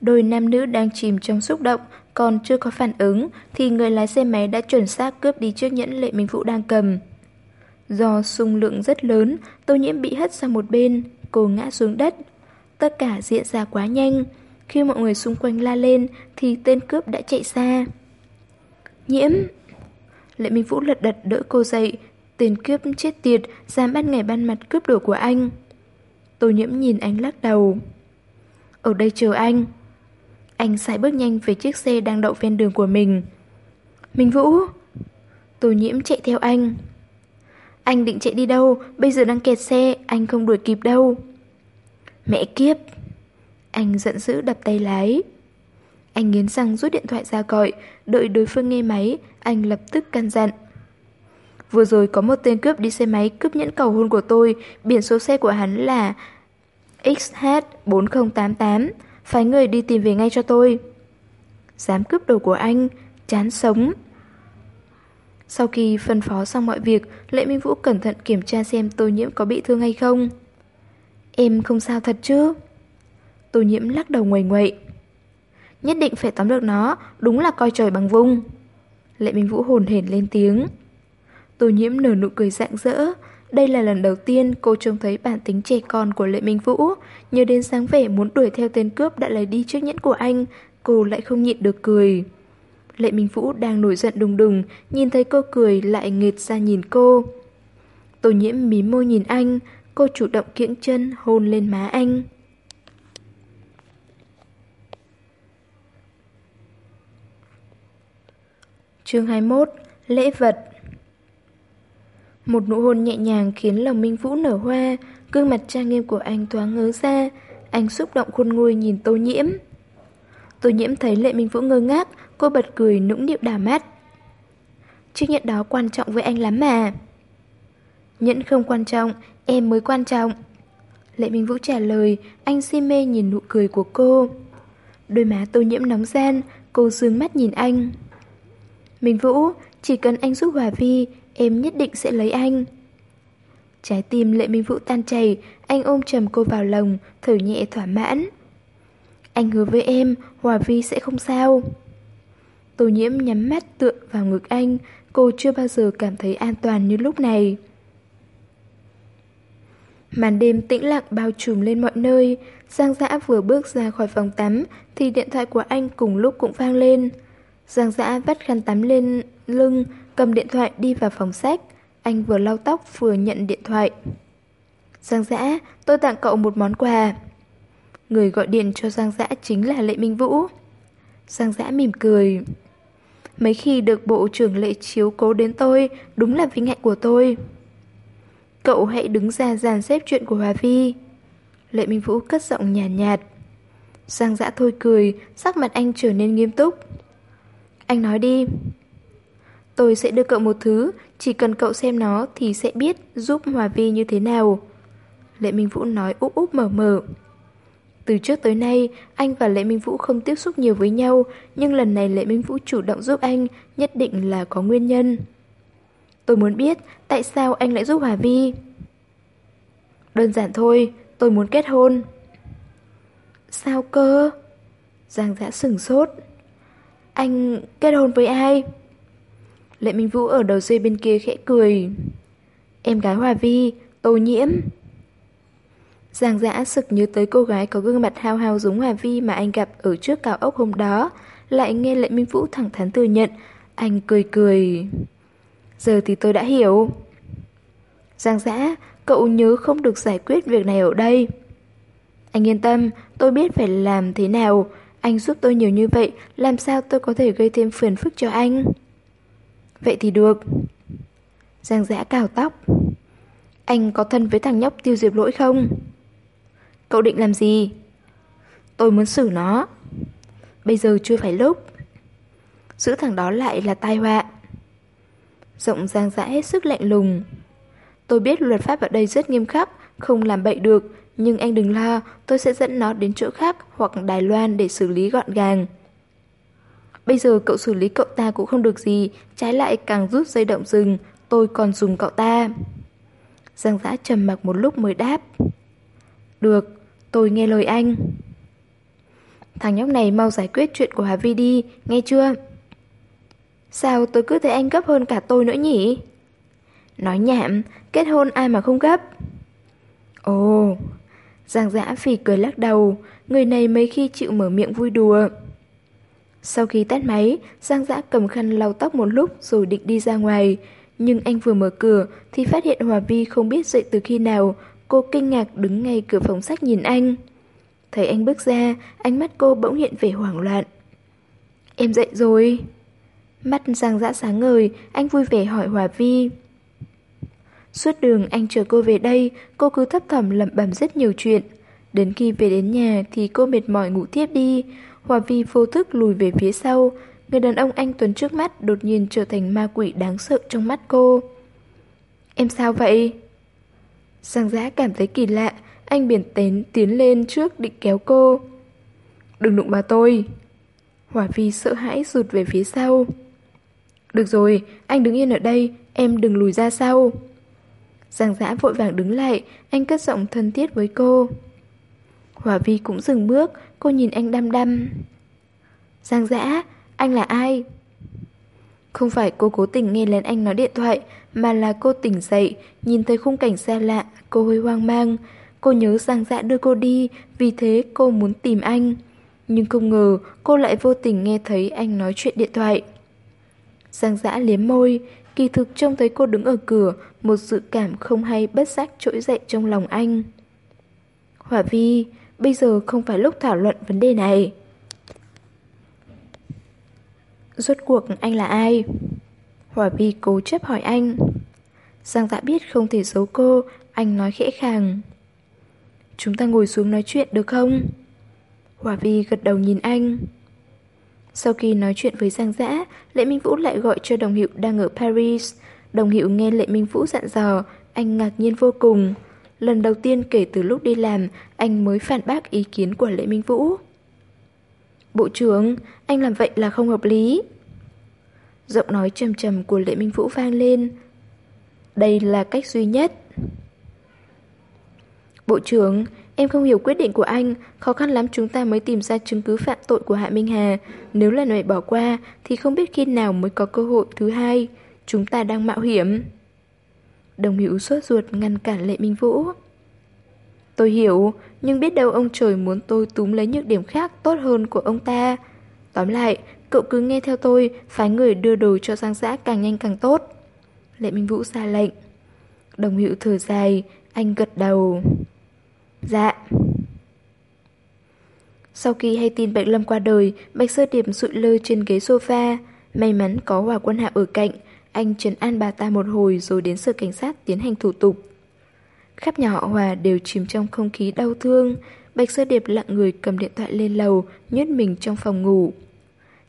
Đôi nam nữ đang chìm trong xúc động, còn chưa có phản ứng, thì người lái xe máy đã chuẩn xác cướp đi chiếc nhẫn Lệ Minh Vũ đang cầm. Do xung lượng rất lớn, tô nhiễm bị hất sang một bên, cô ngã xuống đất. Tất cả diễn ra quá nhanh. Khi mọi người xung quanh la lên, thì tên cướp đã chạy xa. Nhiễm! Lệ Minh Vũ lật đật đỡ cô dậy, tên cướp chết tiệt, dám ban ngày ban mặt cướp đồ của anh. Tô nhiễm nhìn anh lắc đầu. Ở đây chờ anh. Anh sải bước nhanh về chiếc xe đang đậu ven đường của mình. Minh Vũ! Tô nhiễm chạy theo anh. Anh định chạy đi đâu, bây giờ đang kẹt xe, anh không đuổi kịp đâu. Mẹ kiếp! Anh giận dữ đập tay lái. Anh nghiến răng rút điện thoại ra gọi, đợi đối phương nghe máy, anh lập tức căn dặn. Vừa rồi có một tên cướp đi xe máy cướp nhẫn cầu hôn của tôi, biển số xe của hắn là XH4088, phái người đi tìm về ngay cho tôi. Dám cướp đồ của anh, chán sống. Sau khi phân phó xong mọi việc, Lệ Minh Vũ cẩn thận kiểm tra xem tô nhiễm có bị thương hay không. Em không sao thật chứ? Tô nhiễm lắc đầu ngoài ngoậy. Nhất định phải tóm được nó, đúng là coi trời bằng vung. Lệ Minh Vũ hồn hển lên tiếng. Tô nhiễm nở nụ cười rạng rỡ. Đây là lần đầu tiên cô trông thấy bản tính trẻ con của Lệ Minh Vũ. Nhớ đến sáng vẻ muốn đuổi theo tên cướp đã lấy đi chiếc nhẫn của anh, cô lại không nhịn được cười. Lệ Minh Vũ đang nổi giận đùng đùng, nhìn thấy cô cười lại nghệt ra nhìn cô. Tô nhiễm mí môi nhìn anh, cô chủ động kiễng chân hôn lên má anh. Chương 21 Lễ vật một nụ hôn nhẹ nhàng khiến lòng Minh Vũ nở hoa, gương mặt trang nghiêm của anh thoáng ngớ ra, anh xúc động khuôn nguôi nhìn Tô Nhiễm. Tô Nhiễm thấy Lệ Minh Vũ ngơ ngác, cô bật cười nũng nịu đả mắt. chiếc nhẫn đó quan trọng với anh lắm mà. Nhẫn không quan trọng, em mới quan trọng. Lệ Minh Vũ trả lời, anh si mê nhìn nụ cười của cô. Đôi má tô nhiễm nóng gian, cô dương mắt nhìn anh. Minh Vũ, chỉ cần anh giúp Hòa Vi, em nhất định sẽ lấy anh. Trái tim Lệ Minh Vũ tan chảy, anh ôm chầm cô vào lòng, thở nhẹ thỏa mãn. Anh hứa với em, Hòa Vi sẽ không sao. Tô nhiễm nhắm mắt tựa vào ngực anh, cô chưa bao giờ cảm thấy an toàn như lúc này. Màn đêm tĩnh lặng bao trùm lên mọi nơi, Giang Dã vừa bước ra khỏi phòng tắm thì điện thoại của anh cùng lúc cũng vang lên. Giang Dã vắt khăn tắm lên lưng, cầm điện thoại đi vào phòng sách. Anh vừa lau tóc vừa nhận điện thoại. Giang Dã, tôi tặng cậu một món quà. Người gọi điện cho Giang Dã chính là Lệ Minh Vũ. Giang Dã mỉm cười. Mấy khi được bộ trưởng Lệ chiếu cố đến tôi, đúng là vinh hạnh của tôi. Cậu hãy đứng ra dàn xếp chuyện của Hòa Vi. Lệ Minh Vũ cất giọng nhàn nhạt, nhạt. Giang Dã thôi cười, sắc mặt anh trở nên nghiêm túc. Anh nói đi. Tôi sẽ đưa cậu một thứ, chỉ cần cậu xem nó thì sẽ biết giúp Hòa Vi như thế nào. Lệ Minh Vũ nói úp úp mở mở. Từ trước tới nay, anh và Lệ Minh Vũ không tiếp xúc nhiều với nhau, nhưng lần này Lệ Minh Vũ chủ động giúp anh, nhất định là có nguyên nhân. Tôi muốn biết tại sao anh lại giúp Hòa Vi. Đơn giản thôi, tôi muốn kết hôn. Sao cơ? Giang giã sửng sốt. Anh kết hôn với ai? Lệ Minh Vũ ở đầu dây bên kia khẽ cười. Em gái Hòa Vi, Tô Nhiễm. Giang dã sực nhớ tới cô gái có gương mặt hao hao giống Hòa Vi mà anh gặp ở trước cao ốc hôm đó. Lại nghe Lệ Minh Vũ thẳng thắn thừa nhận. Anh cười cười. Giờ thì tôi đã hiểu. Giang dã, cậu nhớ không được giải quyết việc này ở đây. Anh yên tâm, tôi biết phải làm thế nào. Anh giúp tôi nhiều như vậy, làm sao tôi có thể gây thêm phiền phức cho anh? Vậy thì được. Giang dã cào tóc. Anh có thân với thằng nhóc tiêu diệp lỗi không? Cậu định làm gì? Tôi muốn xử nó. Bây giờ chưa phải lúc. Giữ thằng đó lại là tai họa. Giọng giang dã hết sức lạnh lùng. Tôi biết luật pháp ở đây rất nghiêm khắc, không làm bậy được, nhưng anh đừng lo, tôi sẽ dẫn nó đến chỗ khác hoặc Đài Loan để xử lý gọn gàng. Bây giờ cậu xử lý cậu ta cũng không được gì, trái lại càng rút dây động rừng, tôi còn dùng cậu ta. Giang giã trầm mặc một lúc mới đáp. Được, tôi nghe lời anh. Thằng nhóc này mau giải quyết chuyện của Hà Vi đi, nghe chưa? Sao tôi cứ thấy anh gấp hơn cả tôi nữa nhỉ? Nói nhảm, kết hôn ai mà không gấp? Ồ, Giang giã phì cười lắc đầu, người này mấy khi chịu mở miệng vui đùa. Sau khi tắt máy, Giang giã cầm khăn lau tóc một lúc rồi định đi ra ngoài. Nhưng anh vừa mở cửa thì phát hiện Hòa Vi không biết dậy từ khi nào, cô kinh ngạc đứng ngay cửa phòng sách nhìn anh. Thấy anh bước ra, ánh mắt cô bỗng hiện vẻ hoảng loạn. Em dậy rồi. Mắt Giang dã sáng ngời, anh vui vẻ hỏi Hòa Vi. Suốt đường anh chờ cô về đây, cô cứ thấp thỏm lẩm bẩm rất nhiều chuyện. Đến khi về đến nhà thì cô mệt mỏi ngủ tiếp đi. Hòa Vi vô thức lùi về phía sau. Người đàn ông anh Tuấn trước mắt đột nhiên trở thành ma quỷ đáng sợ trong mắt cô. Em sao vậy? Giang giã cảm thấy kỳ lạ, anh biển tến tiến lên trước định kéo cô. Đừng đụng vào tôi. Hòa Vi sợ hãi rụt về phía sau. Được rồi, anh đứng yên ở đây, em đừng lùi ra sau. Giang giã vội vàng đứng lại, anh cất giọng thân thiết với cô. Hòa Vi cũng dừng bước, cô nhìn anh đăm đăm. Giang Dã, anh là ai? Không phải cô cố tình nghe lén anh nói điện thoại, mà là cô tỉnh dậy, nhìn thấy khung cảnh xa lạ, cô hơi hoang mang. Cô nhớ Giang Dã đưa cô đi, vì thế cô muốn tìm anh. Nhưng không ngờ cô lại vô tình nghe thấy anh nói chuyện điện thoại. Giang Dã liếm môi, kỳ thực trông thấy cô đứng ở cửa, một dự cảm không hay bất giác trỗi dậy trong lòng anh. Hỏa Vi, bây giờ không phải lúc thảo luận vấn đề này. Rốt cuộc anh là ai? Hỏa Vi cố chấp hỏi anh. Giang dạ biết không thể giấu cô, anh nói khẽ khàng. Chúng ta ngồi xuống nói chuyện được không? Hỏa Vi gật đầu nhìn anh. Sau khi nói chuyện với Giang Dã, Lệ Minh Vũ lại gọi cho đồng hiệu đang ở Paris. Đồng hiệu nghe Lệ Minh Vũ dặn dò, anh ngạc nhiên vô cùng. Lần đầu tiên kể từ lúc đi làm, anh mới phản bác ý kiến của Lệ Minh Vũ. Bộ trưởng, anh làm vậy là không hợp lý. Giọng nói trầm trầm của Lệ Minh Vũ vang lên. Đây là cách duy nhất. Bộ trưởng, em không hiểu quyết định của anh, khó khăn lắm chúng ta mới tìm ra chứng cứ phạm tội của Hạ Minh Hà. Nếu lần này bỏ qua, thì không biết khi nào mới có cơ hội thứ hai. Chúng ta đang mạo hiểm. Đồng hữu sốt ruột ngăn cản Lệ Minh Vũ. Tôi hiểu, nhưng biết đâu ông trời muốn tôi túm lấy nhược điểm khác tốt hơn của ông ta. Tóm lại, cậu cứ nghe theo tôi, phái người đưa đồ cho Giang Giã càng nhanh càng tốt. Lệ Minh Vũ ra lệnh. Đồng hữu thở dài, anh gật đầu. Dạ. Sau khi hay tin Bạch Lâm qua đời, Bạch Sơ Điệp sụi lơ trên ghế sofa. May mắn có Hòa Quân Hạ ở cạnh, anh trấn an bà ta một hồi rồi đến sở cảnh sát tiến hành thủ tục. Khắp nhà họ Hòa đều chìm trong không khí đau thương. Bạch Sơ Điệp lặng người cầm điện thoại lên lầu, nhốt mình trong phòng ngủ.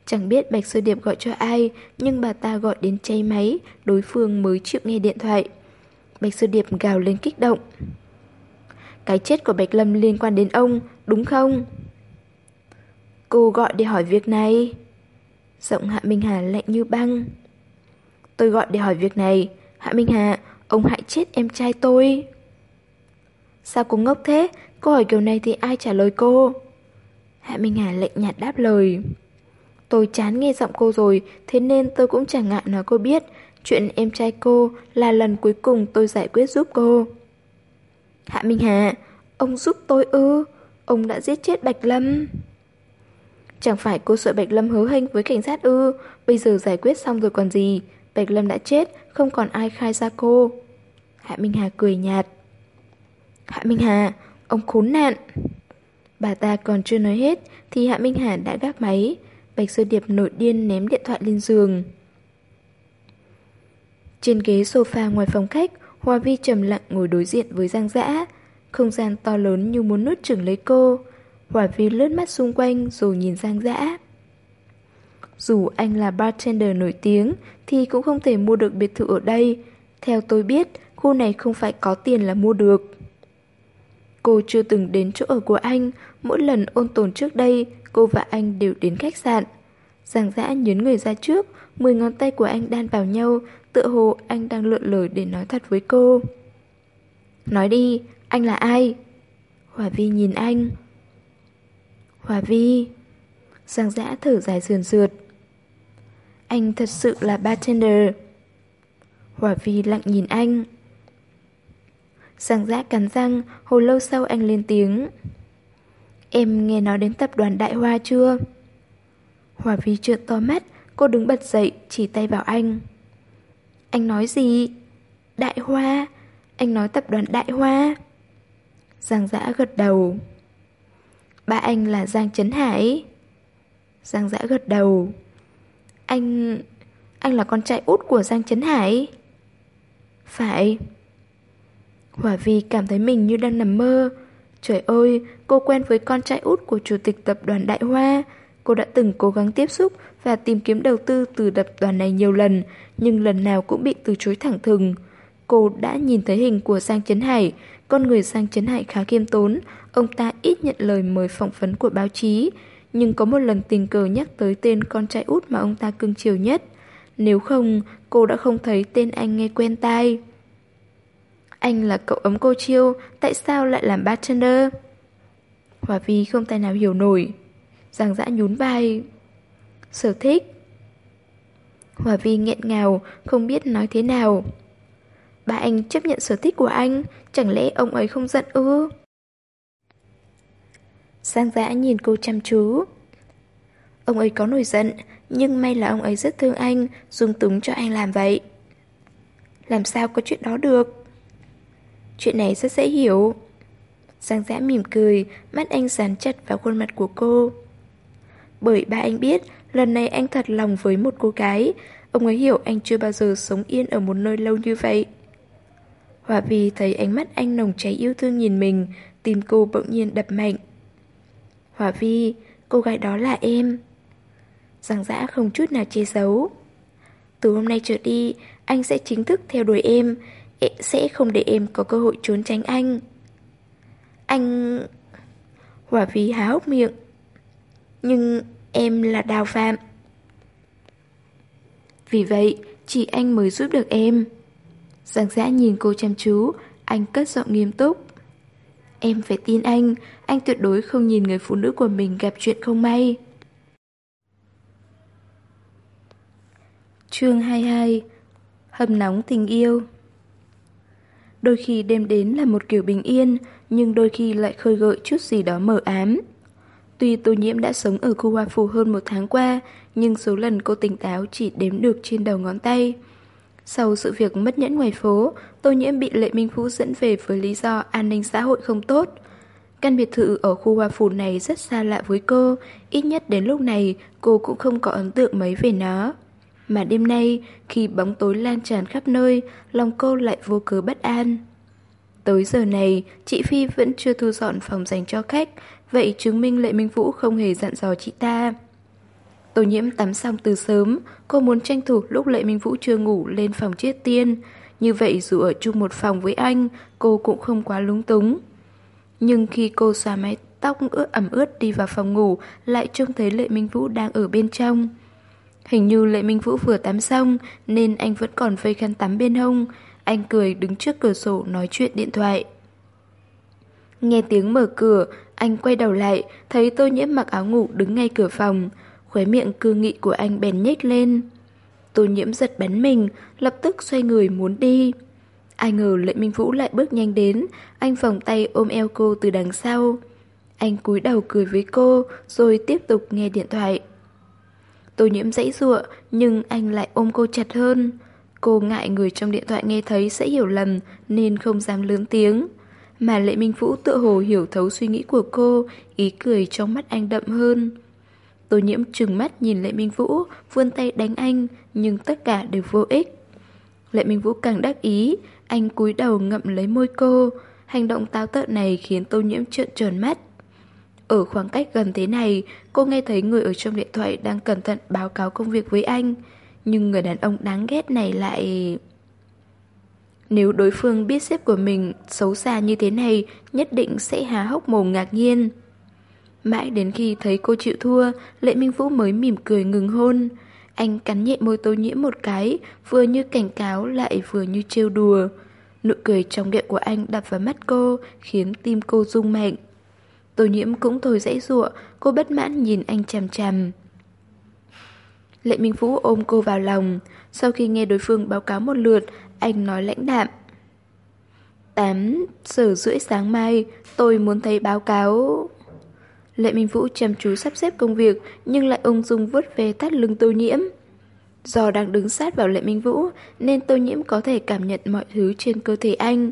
Chẳng biết Bạch Sơ Điệp gọi cho ai, nhưng bà ta gọi đến cháy máy, đối phương mới chịu nghe điện thoại. Bạch Sơ Điệp gào lên kích động. Cái chết của Bạch Lâm liên quan đến ông, đúng không? Cô gọi để hỏi việc này. Giọng Hạ Minh Hà lạnh như băng. Tôi gọi để hỏi việc này. Hạ Minh Hà, ông hại chết em trai tôi. Sao cô ngốc thế? Cô hỏi kiểu này thì ai trả lời cô? Hạ Minh Hà lạnh nhạt đáp lời. Tôi chán nghe giọng cô rồi, thế nên tôi cũng chẳng ngại nói cô biết. Chuyện em trai cô là lần cuối cùng tôi giải quyết giúp cô. Hạ Minh Hà, ông giúp tôi ư? Ông đã giết chết Bạch Lâm. Chẳng phải cô sợ Bạch Lâm hứa hênh với cảnh sát ư? Bây giờ giải quyết xong rồi còn gì? Bạch Lâm đã chết, không còn ai khai ra cô. Hạ Minh Hà cười nhạt. Hạ Minh Hà, ông khốn nạn. Bà ta còn chưa nói hết thì Hạ Minh Hà đã gác máy. Bạch Sơ Điệp nổi điên ném điện thoại lên giường. Trên ghế sofa ngoài phòng khách, Hoa Vi trầm lặng ngồi đối diện với Giang Dã. Không gian to lớn như muốn nuốt chửng lấy cô. Hoa Vi lướt mắt xung quanh rồi nhìn Giang Dã. Dù anh là bartender nổi tiếng thì cũng không thể mua được biệt thự ở đây. Theo tôi biết, khu này không phải có tiền là mua được. Cô chưa từng đến chỗ ở của anh, mỗi lần ôn tồn trước đây, cô và anh đều đến khách sạn. Giang dã nhấn người ra trước, mười ngón tay của anh đan vào nhau, tựa hồ anh đang lượn lời để nói thật với cô. Nói đi, anh là ai? Hòa Vi nhìn anh. Hòa Vi. Giang dã thở dài sườn sượt. Anh thật sự là bartender. Hòa Vi lặng nhìn anh. Giang giác cắn răng, hồi lâu sau anh lên tiếng. Em nghe nói đến tập đoàn Đại Hoa chưa? Hòa Vi trợn to mắt, cô đứng bật dậy, chỉ tay vào anh. Anh nói gì? Đại Hoa? Anh nói tập đoàn Đại Hoa? Giang giã gật đầu. Ba anh là Giang Trấn Hải. Giang giã gật đầu. Anh... anh là con trai út của Giang Trấn Hải. Phải. Hỏa Vi cảm thấy mình như đang nằm mơ. Trời ơi, cô quen với con trai út của chủ tịch tập đoàn Đại Hoa. Cô đã từng cố gắng tiếp xúc và tìm kiếm đầu tư từ tập đoàn này nhiều lần, nhưng lần nào cũng bị từ chối thẳng thừng. Cô đã nhìn thấy hình của Giang Trấn Hải, con người Giang Trấn Hải khá khiêm tốn, ông ta ít nhận lời mời phỏng vấn của báo chí, nhưng có một lần tình cờ nhắc tới tên con trai út mà ông ta cưng chiều nhất. Nếu không, cô đã không thấy tên anh nghe quen tai. Anh là cậu ấm cô chiêu, tại sao lại làm bartender? Hòa Vi không tài nào hiểu nổi. Giang dã nhún vai. Sở thích. Hòa Vi nghẹn ngào, không biết nói thế nào. Ba anh chấp nhận sở thích của anh, chẳng lẽ ông ấy không giận ư? Giang dã nhìn cô chăm chú. Ông ấy có nổi giận, nhưng may là ông ấy rất thương anh, dung túng cho anh làm vậy. Làm sao có chuyện đó được? Chuyện này rất dễ hiểu. Giang dã mỉm cười, mắt anh dán chặt vào khuôn mặt của cô. Bởi ba anh biết, lần này anh thật lòng với một cô gái. Ông ấy hiểu anh chưa bao giờ sống yên ở một nơi lâu như vậy. Hòa vì thấy ánh mắt anh nồng cháy yêu thương nhìn mình, tim cô bỗng nhiên đập mạnh. Hòa Vi, cô gái đó là em. Giang giã không chút nào che giấu. Từ hôm nay trở đi, anh sẽ chính thức theo đuổi em, e, sẽ không để em có cơ hội trốn tránh anh. Anh... Hỏa Vi há hốc miệng. Nhưng em là Đào Phạm. Vì vậy, chỉ anh mới giúp được em. Giang giã nhìn cô chăm chú, anh cất giọng nghiêm túc. Em phải tin anh, anh tuyệt đối không nhìn người phụ nữ của mình gặp chuyện không may. Chương 22 Hầm nóng tình yêu Đôi khi đêm đến là một kiểu bình yên, nhưng đôi khi lại khơi gợi chút gì đó mờ ám. Tuy tô nhiễm đã sống ở khu hoa phù hơn một tháng qua, nhưng số lần cô tỉnh táo chỉ đếm được trên đầu ngón tay. Sau sự việc mất nhẫn ngoài phố, Tô Nhiễm bị Lệ Minh Phú dẫn về với lý do an ninh xã hội không tốt. Căn biệt thự ở khu hoa phủ này rất xa lạ với cô, ít nhất đến lúc này cô cũng không có ấn tượng mấy về nó. Mà đêm nay, khi bóng tối lan tràn khắp nơi, lòng cô lại vô cớ bất an. Tới giờ này, chị Phi vẫn chưa thu dọn phòng dành cho khách, vậy chứng minh Lệ Minh Vũ không hề dặn dò chị ta. Tô nhiễm tắm xong từ sớm, cô muốn tranh thủ lúc Lệ Minh Vũ chưa ngủ lên phòng chiết tiên. Như vậy dù ở chung một phòng với anh, cô cũng không quá lúng túng. Nhưng khi cô xóa mái tóc ướt ẩm ướt đi vào phòng ngủ, lại trông thấy Lệ Minh Vũ đang ở bên trong. Hình như Lệ Minh Vũ vừa tắm xong, nên anh vẫn còn vây khăn tắm bên hông. Anh cười đứng trước cửa sổ nói chuyện điện thoại. Nghe tiếng mở cửa, anh quay đầu lại, thấy tô nhiễm mặc áo ngủ đứng ngay cửa phòng. Khóe miệng cư nghị của anh bèn nhếch lên. Tô nhiễm giật bắn mình, lập tức xoay người muốn đi. Ai ngờ Lệ Minh Vũ lại bước nhanh đến, anh vòng tay ôm eo cô từ đằng sau. Anh cúi đầu cười với cô, rồi tiếp tục nghe điện thoại. Tô nhiễm dãy dụa, nhưng anh lại ôm cô chặt hơn. Cô ngại người trong điện thoại nghe thấy sẽ hiểu lầm, nên không dám lớn tiếng. Mà Lệ Minh Vũ tự hồ hiểu thấu suy nghĩ của cô, ý cười trong mắt anh đậm hơn. Tô nhiễm trừng mắt nhìn Lệ Minh Vũ, vươn tay đánh anh, nhưng tất cả đều vô ích. Lệ Minh Vũ càng đắc ý, anh cúi đầu ngậm lấy môi cô. Hành động táo tợn này khiến tô nhiễm trợn tròn mắt. Ở khoảng cách gần thế này, cô nghe thấy người ở trong điện thoại đang cẩn thận báo cáo công việc với anh. Nhưng người đàn ông đáng ghét này lại... Nếu đối phương biết sếp của mình xấu xa như thế này, nhất định sẽ há hốc mồm ngạc nhiên. Mãi đến khi thấy cô chịu thua, Lệ Minh Vũ mới mỉm cười ngừng hôn. Anh cắn nhẹ môi tô nhiễm một cái, vừa như cảnh cáo lại vừa như trêu đùa. Nụ cười trong điện của anh đập vào mắt cô, khiến tim cô rung mạnh. Tô nhiễm cũng thôi dãy dụa, cô bất mãn nhìn anh chằm chằm. Lệ Minh Vũ ôm cô vào lòng, sau khi nghe đối phương báo cáo một lượt, anh nói lãnh đạm. 8 giờ rưỡi sáng mai, tôi muốn thấy báo cáo... Lệ Minh Vũ chăm chú sắp xếp công việc nhưng lại ung dung vuốt về tắt lưng tô nhiễm. Do đang đứng sát vào Lệ Minh Vũ nên tô nhiễm có thể cảm nhận mọi thứ trên cơ thể anh.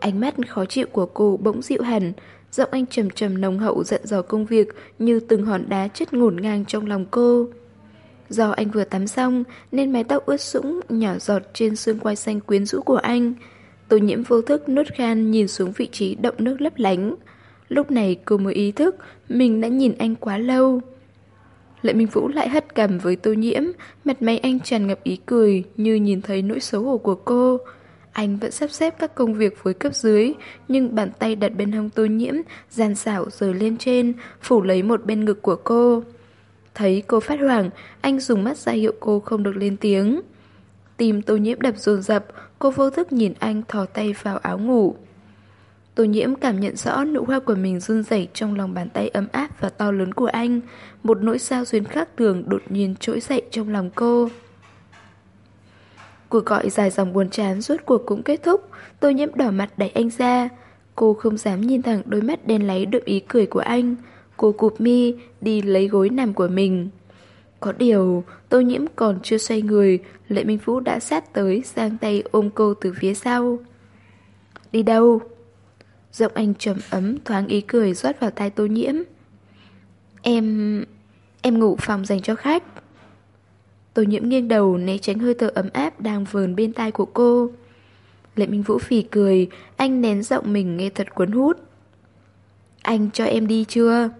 Ánh mắt khó chịu của cô bỗng dịu hẳn, giọng anh trầm trầm nồng hậu giận dò công việc như từng hòn đá chất ngổn ngang trong lòng cô. Do anh vừa tắm xong nên mái tóc ướt sũng nhỏ giọt trên xương quai xanh quyến rũ của anh. Tô nhiễm vô thức nuốt khan nhìn xuống vị trí động nước lấp lánh. Lúc này cô mới ý thức mình đã nhìn anh quá lâu. Lệ Minh Vũ lại hất cầm với tô nhiễm, mặt mày anh tràn ngập ý cười như nhìn thấy nỗi xấu hổ của cô. Anh vẫn sắp xếp các công việc với cấp dưới, nhưng bàn tay đặt bên hông tô nhiễm, giàn xảo rời lên trên, phủ lấy một bên ngực của cô. Thấy cô phát hoảng, anh dùng mắt ra hiệu cô không được lên tiếng. Tim tô nhiễm đập dồn dập, cô vô thức nhìn anh thò tay vào áo ngủ. Tô nhiễm cảm nhận rõ nụ hoa của mình run rẩy trong lòng bàn tay ấm áp và to lớn của anh. Một nỗi sao duyên khác thường đột nhiên trỗi dậy trong lòng cô. Cuộc gọi dài dòng buồn chán rốt cuộc cũng kết thúc. Tô nhiễm đỏ mặt đẩy anh ra. Cô không dám nhìn thẳng đôi mắt đen láy đượm ý cười của anh. Cô cụp mi đi lấy gối nằm của mình. Có điều, tô nhiễm còn chưa xoay người, Lệ Minh Phú đã sát tới, sang tay ôm cô từ phía sau. Đi đâu? Giọng anh trầm ấm thoáng ý cười rót vào tai tô nhiễm Em... em ngủ phòng dành cho khách Tô nhiễm nghiêng đầu né tránh hơi thở ấm áp đang vờn bên tai của cô Lệ Minh Vũ phì cười Anh nén giọng mình nghe thật cuốn hút Anh cho em đi chưa?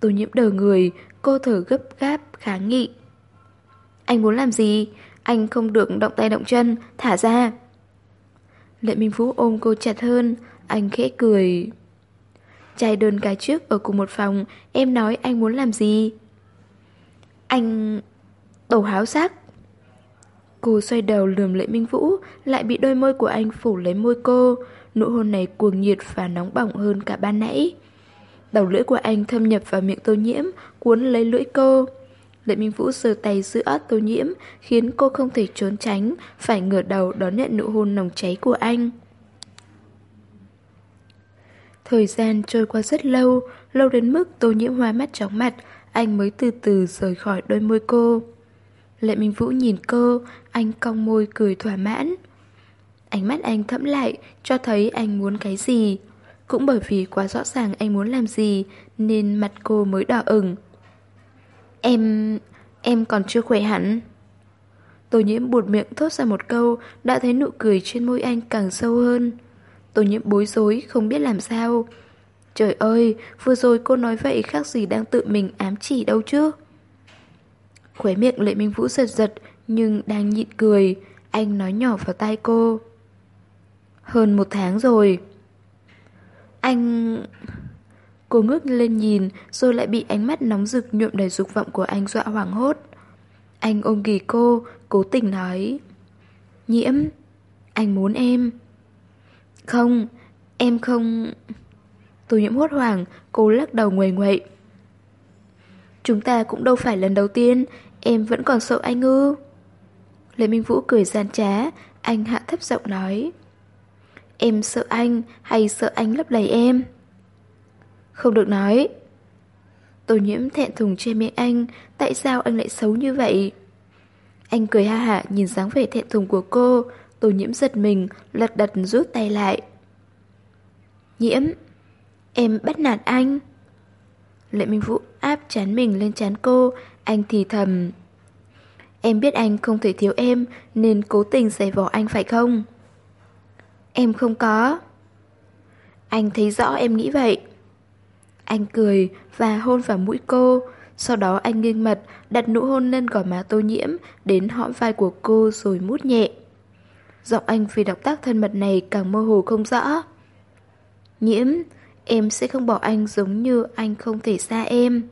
Tô nhiễm đờ người cô thở gấp gáp, kháng nghị. Anh muốn làm gì? Anh không được động tay động chân, thả ra. Lệ Minh Vũ ôm cô chặt hơn, anh khẽ cười. Trai đơn cái trước ở cùng một phòng, em nói anh muốn làm gì? Anh... Đầu háo sắc. Cô xoay đầu lườm Lệ Minh Vũ, lại bị đôi môi của anh phủ lấy môi cô. Nụ hôn này cuồng nhiệt và nóng bỏng hơn cả ban nãy. Đầu lưỡi của anh thâm nhập vào miệng tô nhiễm, cuốn lấy lưỡi cô. Lệ Minh Vũ sờ tay giữa tô nhiễm, khiến cô không thể trốn tránh, phải ngửa đầu đón nhận nụ hôn nồng cháy của anh. Thời gian trôi qua rất lâu, lâu đến mức tô nhiễm hoa mắt chóng mặt, anh mới từ từ rời khỏi đôi môi cô. Lệ Minh Vũ nhìn cô, anh cong môi cười thỏa mãn. Ánh mắt anh thẫm lại, cho thấy anh muốn cái gì. Cũng bởi vì quá rõ ràng anh muốn làm gì, nên mặt cô mới đỏ ửng. Em... em còn chưa khỏe hẳn. Tô nhiễm buột miệng thốt ra một câu, đã thấy nụ cười trên môi anh càng sâu hơn. Tô nhiễm bối rối, không biết làm sao. Trời ơi, vừa rồi cô nói vậy khác gì đang tự mình ám chỉ đâu chứ. Khóe miệng Lệ Minh Vũ giật giật, nhưng đang nhịn cười. Anh nói nhỏ vào tai cô. Hơn một tháng rồi. Anh... Cô ngước lên nhìn, rồi lại bị ánh mắt nóng rực nhuộm đầy dục vọng của anh dọa hoảng hốt. Anh ôm ghì cô, cố tình nói. Nhiễm, anh muốn em. Không, em không... Tô nhiễm hốt hoảng, cô lắc đầu nguầy nguậy. Chúng ta cũng đâu phải lần đầu tiên, em vẫn còn sợ anh ư. Lê Minh Vũ cười gian trá, anh hạ thấp giọng nói. Em sợ anh hay sợ anh lấp đầy em? Không được nói. Tô nhiễm thẹn thùng che miệng anh, tại sao anh lại xấu như vậy? Anh cười ha hả nhìn dáng vẻ thẹn thùng của cô, tô nhiễm giật mình, lật đật rút tay lại. Nhiễm, em bắt nạt anh. Lệ Minh Vũ áp chán mình lên chán cô, anh thì thầm. Em biết anh không thể thiếu em, nên cố tình giày vò anh phải không? Em không có. Anh thấy rõ em nghĩ vậy. Anh cười và hôn vào mũi cô, sau đó anh nghiêng mặt, đặt nụ hôn lên gò má tô nhiễm, đến hõm vai của cô rồi mút nhẹ. Giọng anh vì động tác thân mật này càng mơ hồ không rõ. Nhiễm, em sẽ không bỏ anh giống như anh không thể xa em.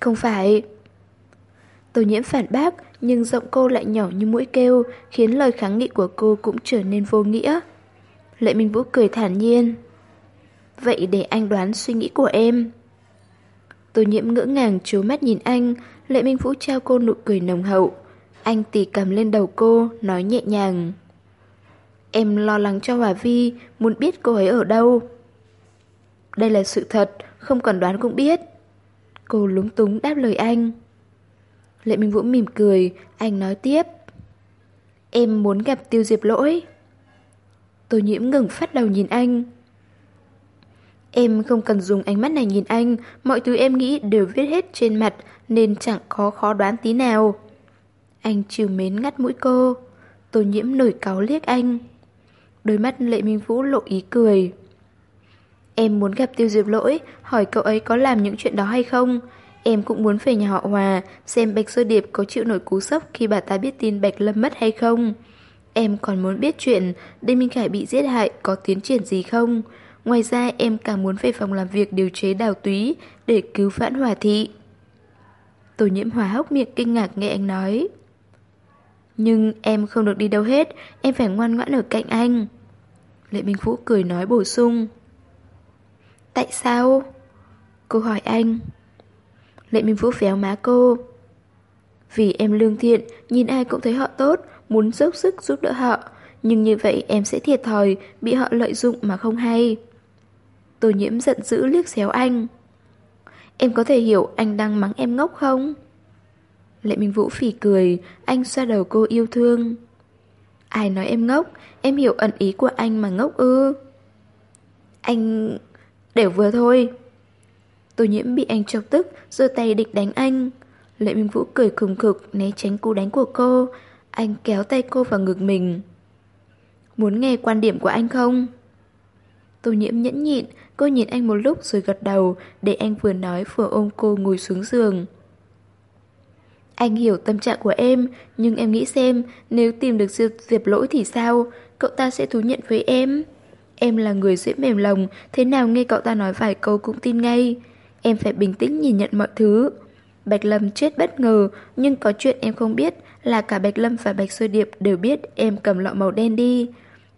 Không phải. Tô nhiễm phản bác, nhưng giọng cô lại nhỏ như mũi kêu, khiến lời kháng nghị của cô cũng trở nên vô nghĩa. Lệ Minh Vũ cười thản nhiên. Vậy để anh đoán suy nghĩ của em. Tô nhiễm ngỡ ngàng chố mắt nhìn anh, Lệ Minh Vũ trao cô nụ cười nồng hậu. Anh tỉ cầm lên đầu cô, nói nhẹ nhàng. Em lo lắng cho Hòa Vi, muốn biết cô ấy ở đâu. Đây là sự thật, không cần đoán cũng biết. Cô lúng túng đáp lời anh. Lệ Minh Vũ mỉm cười, anh nói tiếp. Em muốn gặp Tiêu Diệp Lỗi. Tô nhiễm ngừng phát đầu nhìn anh. Em không cần dùng ánh mắt này nhìn anh, mọi thứ em nghĩ đều viết hết trên mặt nên chẳng có khó đoán tí nào. Anh chiều mến ngắt mũi cô. Tô nhiễm nổi cáu liếc anh. Đôi mắt Lệ Minh Vũ lộ ý cười. Em muốn gặp Tiêu Diệp Lỗi, hỏi cậu ấy có làm những chuyện đó hay không? Em cũng muốn về nhà họ Hòa, xem Bạch Sơ Điệp có chịu nổi cú sốc khi bà ta biết tin Bạch Lâm mất hay không. Em còn muốn biết chuyện Đinh Minh Khải bị giết hại có tiến triển gì không? Ngoài ra em càng muốn về phòng làm việc điều chế đào túy để cứu vãn hòa thị. Tổ nhiễm hòa hốc miệng kinh ngạc nghe anh nói. Nhưng em không được đi đâu hết, em phải ngoan ngoãn ở cạnh anh. Lệ Minh Vũ cười nói bổ sung. Tại sao? Cô hỏi anh. Lệ Minh Vũ véo má cô. Vì em lương thiện, nhìn ai cũng thấy họ tốt, muốn dốc sức giúp đỡ họ. Nhưng như vậy em sẽ thiệt thòi, bị họ lợi dụng mà không hay. Tô nhiễm giận dữ liếc xéo anh. Em có thể hiểu anh đang mắng em ngốc không? Lệ Minh Vũ phỉ cười, anh xoa đầu cô yêu thương. Ai nói em ngốc, em hiểu ẩn ý của anh mà ngốc ư. Anh... đều vừa thôi. Tô nhiễm bị anh chọc tức, giơ tay định đánh anh. Lệ Minh Vũ cười khùng khực, né tránh cú đánh của cô. Anh kéo tay cô vào ngực mình. Muốn nghe quan điểm của anh không? Tô nhiễm nhẫn nhịn, cô nhìn anh một lúc rồi gật đầu, để anh vừa nói vừa ôm cô ngồi xuống giường. Anh hiểu tâm trạng của em, nhưng em nghĩ xem, nếu tìm được Diệp, Diệp lỗi thì sao? Cậu ta sẽ thú nhận với em. Em là người dễ mềm lòng, thế nào nghe cậu ta nói vài câu cũng tin ngay. Em phải bình tĩnh nhìn nhận mọi thứ. Bạch Lâm chết bất ngờ, nhưng có chuyện em không biết là cả Bạch Lâm và Bạch Sơ Điệp đều biết em cầm lọ màu đen đi.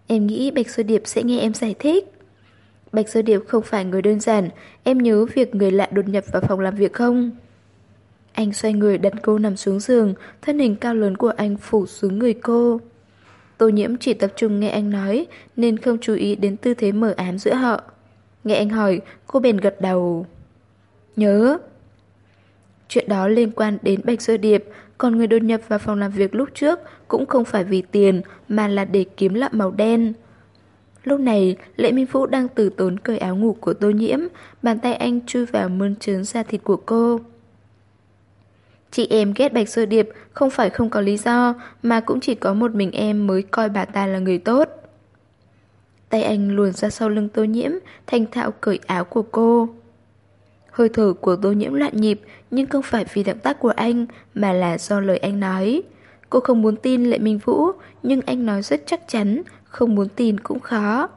Em nghĩ Bạch Sơ Điệp sẽ nghe em giải thích. Bạch Sơ Điệp không phải người đơn giản, em nhớ việc người lạ đột nhập vào phòng làm việc không? Anh xoay người đặt cô nằm xuống giường, thân hình cao lớn của anh phủ xuống người cô. Tô nhiễm chỉ tập trung nghe anh nói, nên không chú ý đến tư thế mở ám giữa họ. Nghe anh hỏi, cô bèn gật đầu. Nhớ. Chuyện đó liên quan đến Bạch Sơ Điệp, còn người đột nhập vào phòng làm việc lúc trước cũng không phải vì tiền, mà là để kiếm lọ màu đen. Lúc này, Lệ Minh Vũ đang từ tốn cởi áo ngủ của tô nhiễm, bàn tay anh chui vào mơn trớn da thịt của cô. Chị em ghét Bạch Sơ Điệp không phải không có lý do, mà cũng chỉ có một mình em mới coi bà ta là người tốt. Tay anh luồn ra sau lưng tô nhiễm, thành thạo cởi áo của cô. Hơi thở của tô nhiễm loạn nhịp, nhưng không phải vì động tác của anh, mà là do lời anh nói. Cô không muốn tin Lệ Minh Vũ, nhưng anh nói rất chắc chắn, không muốn tin cũng khó.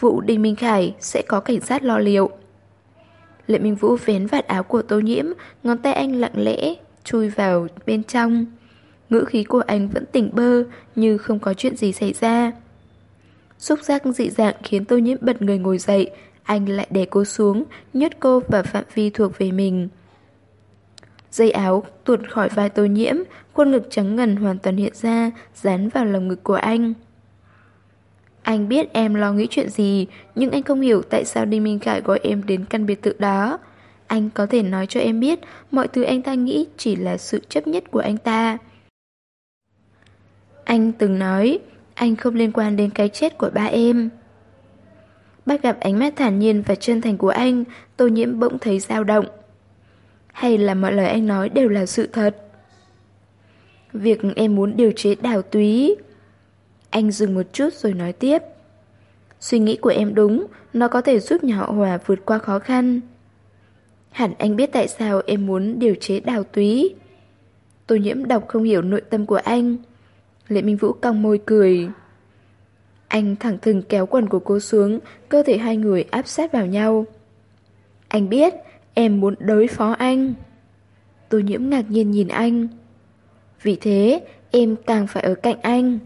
Vụ Đinh Minh Khải sẽ có cảnh sát lo liệu. Lệ Minh Vũ vén vạt áo của tô nhiễm, ngón tay anh lặng lẽ, chui vào bên trong. Ngữ khí của anh vẫn tỉnh bơ, như không có chuyện gì xảy ra. Xúc giác dị dạng khiến tô nhiễm bật người ngồi dậy, anh lại đè cô xuống, nhốt cô vào phạm vi thuộc về mình. Dây áo tuột khỏi vai tô nhiễm, khuôn ngực trắng ngần hoàn toàn hiện ra, dán vào lồng ngực của anh. Anh biết em lo nghĩ chuyện gì, nhưng anh không hiểu tại sao Đinh Minh Khải gọi em đến căn biệt thự đó. Anh có thể nói cho em biết mọi thứ anh ta nghĩ chỉ là sự chấp nhất của anh ta. Anh từng nói, anh không liên quan đến cái chết của ba em. Bắt gặp ánh mắt thản nhiên và chân thành của anh, tô nhiễm bỗng thấy dao động. Hay là mọi lời anh nói đều là sự thật? Việc em muốn điều chế đào túy anh dừng một chút rồi nói tiếp. Suy nghĩ của em đúng, nó có thể giúp nhà họ Hòa vượt qua khó khăn. Hẳn anh biết tại sao em muốn điều chế đào túy. Tô nhiễm đọc không hiểu nội tâm của anh. Lệ Minh Vũ cong môi cười. Anh thẳng thừng kéo quần của cô xuống, cơ thể hai người áp sát vào nhau. Anh biết, em muốn đối phó anh. Tô nhiễm ngạc nhiên nhìn anh. Vì thế, em càng phải ở cạnh anh.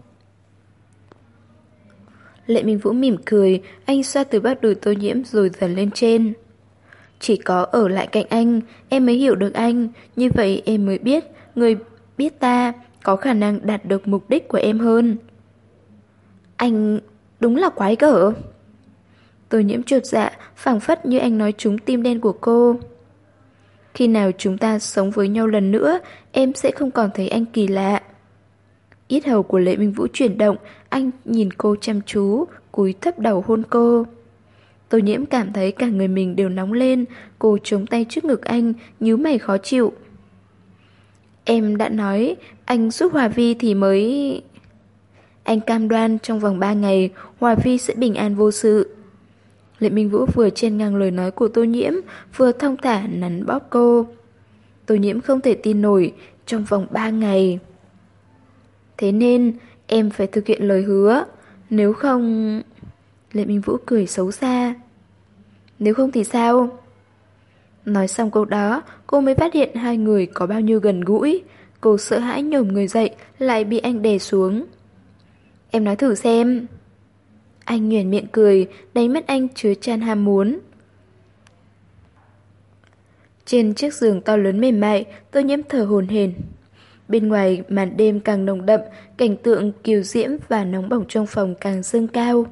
Lệ Minh Vũ mỉm cười, anh xoa từ bắp đùi tô nhiễm rồi dần lên trên. Chỉ có ở lại cạnh anh, em mới hiểu được anh, như vậy em mới biết, người biết ta có khả năng đạt được mục đích của em hơn. Anh đúng là quái gở. Tô nhiễm trượt dạ, phảng phất như anh nói trúng tim đen của cô. Khi nào chúng ta sống với nhau lần nữa, em sẽ không còn thấy anh kỳ lạ ít hầu của Lệ Minh Vũ chuyển động, anh nhìn cô chăm chú, cúi thấp đầu hôn cô. Tô nhiễm cảm thấy cả người mình đều nóng lên, cô chống tay trước ngực anh, nhíu mày khó chịu. Em đã nói, anh giúp Hòa Vi thì mới... Anh cam đoan trong vòng 3 ngày, Hòa Vi sẽ bình an vô sự. Lệ Minh Vũ vừa trên ngang lời nói của Tô Nhiễm, vừa thông thả nắn bóp cô. Tô Nhiễm không thể tin nổi, trong vòng 3 ngày... Thế nên, em phải thực hiện lời hứa. Nếu không... Lệ Minh Vũ cười xấu xa. Nếu không thì sao? Nói xong câu đó, Cô mới phát hiện hai người có bao nhiêu gần gũi. Cô sợ hãi nhổm người dậy, Lại bị anh đè xuống. Em nói thử xem. Anh nhuền miệng cười Đánh mắt anh chứa chan ham muốn. Trên chiếc giường to lớn mềm mại, Tôi nhiễm thở hồn hển. Bên ngoài màn đêm càng nồng đậm, cảnh tượng kiều diễm và nóng bỏng trong phòng càng dâng cao.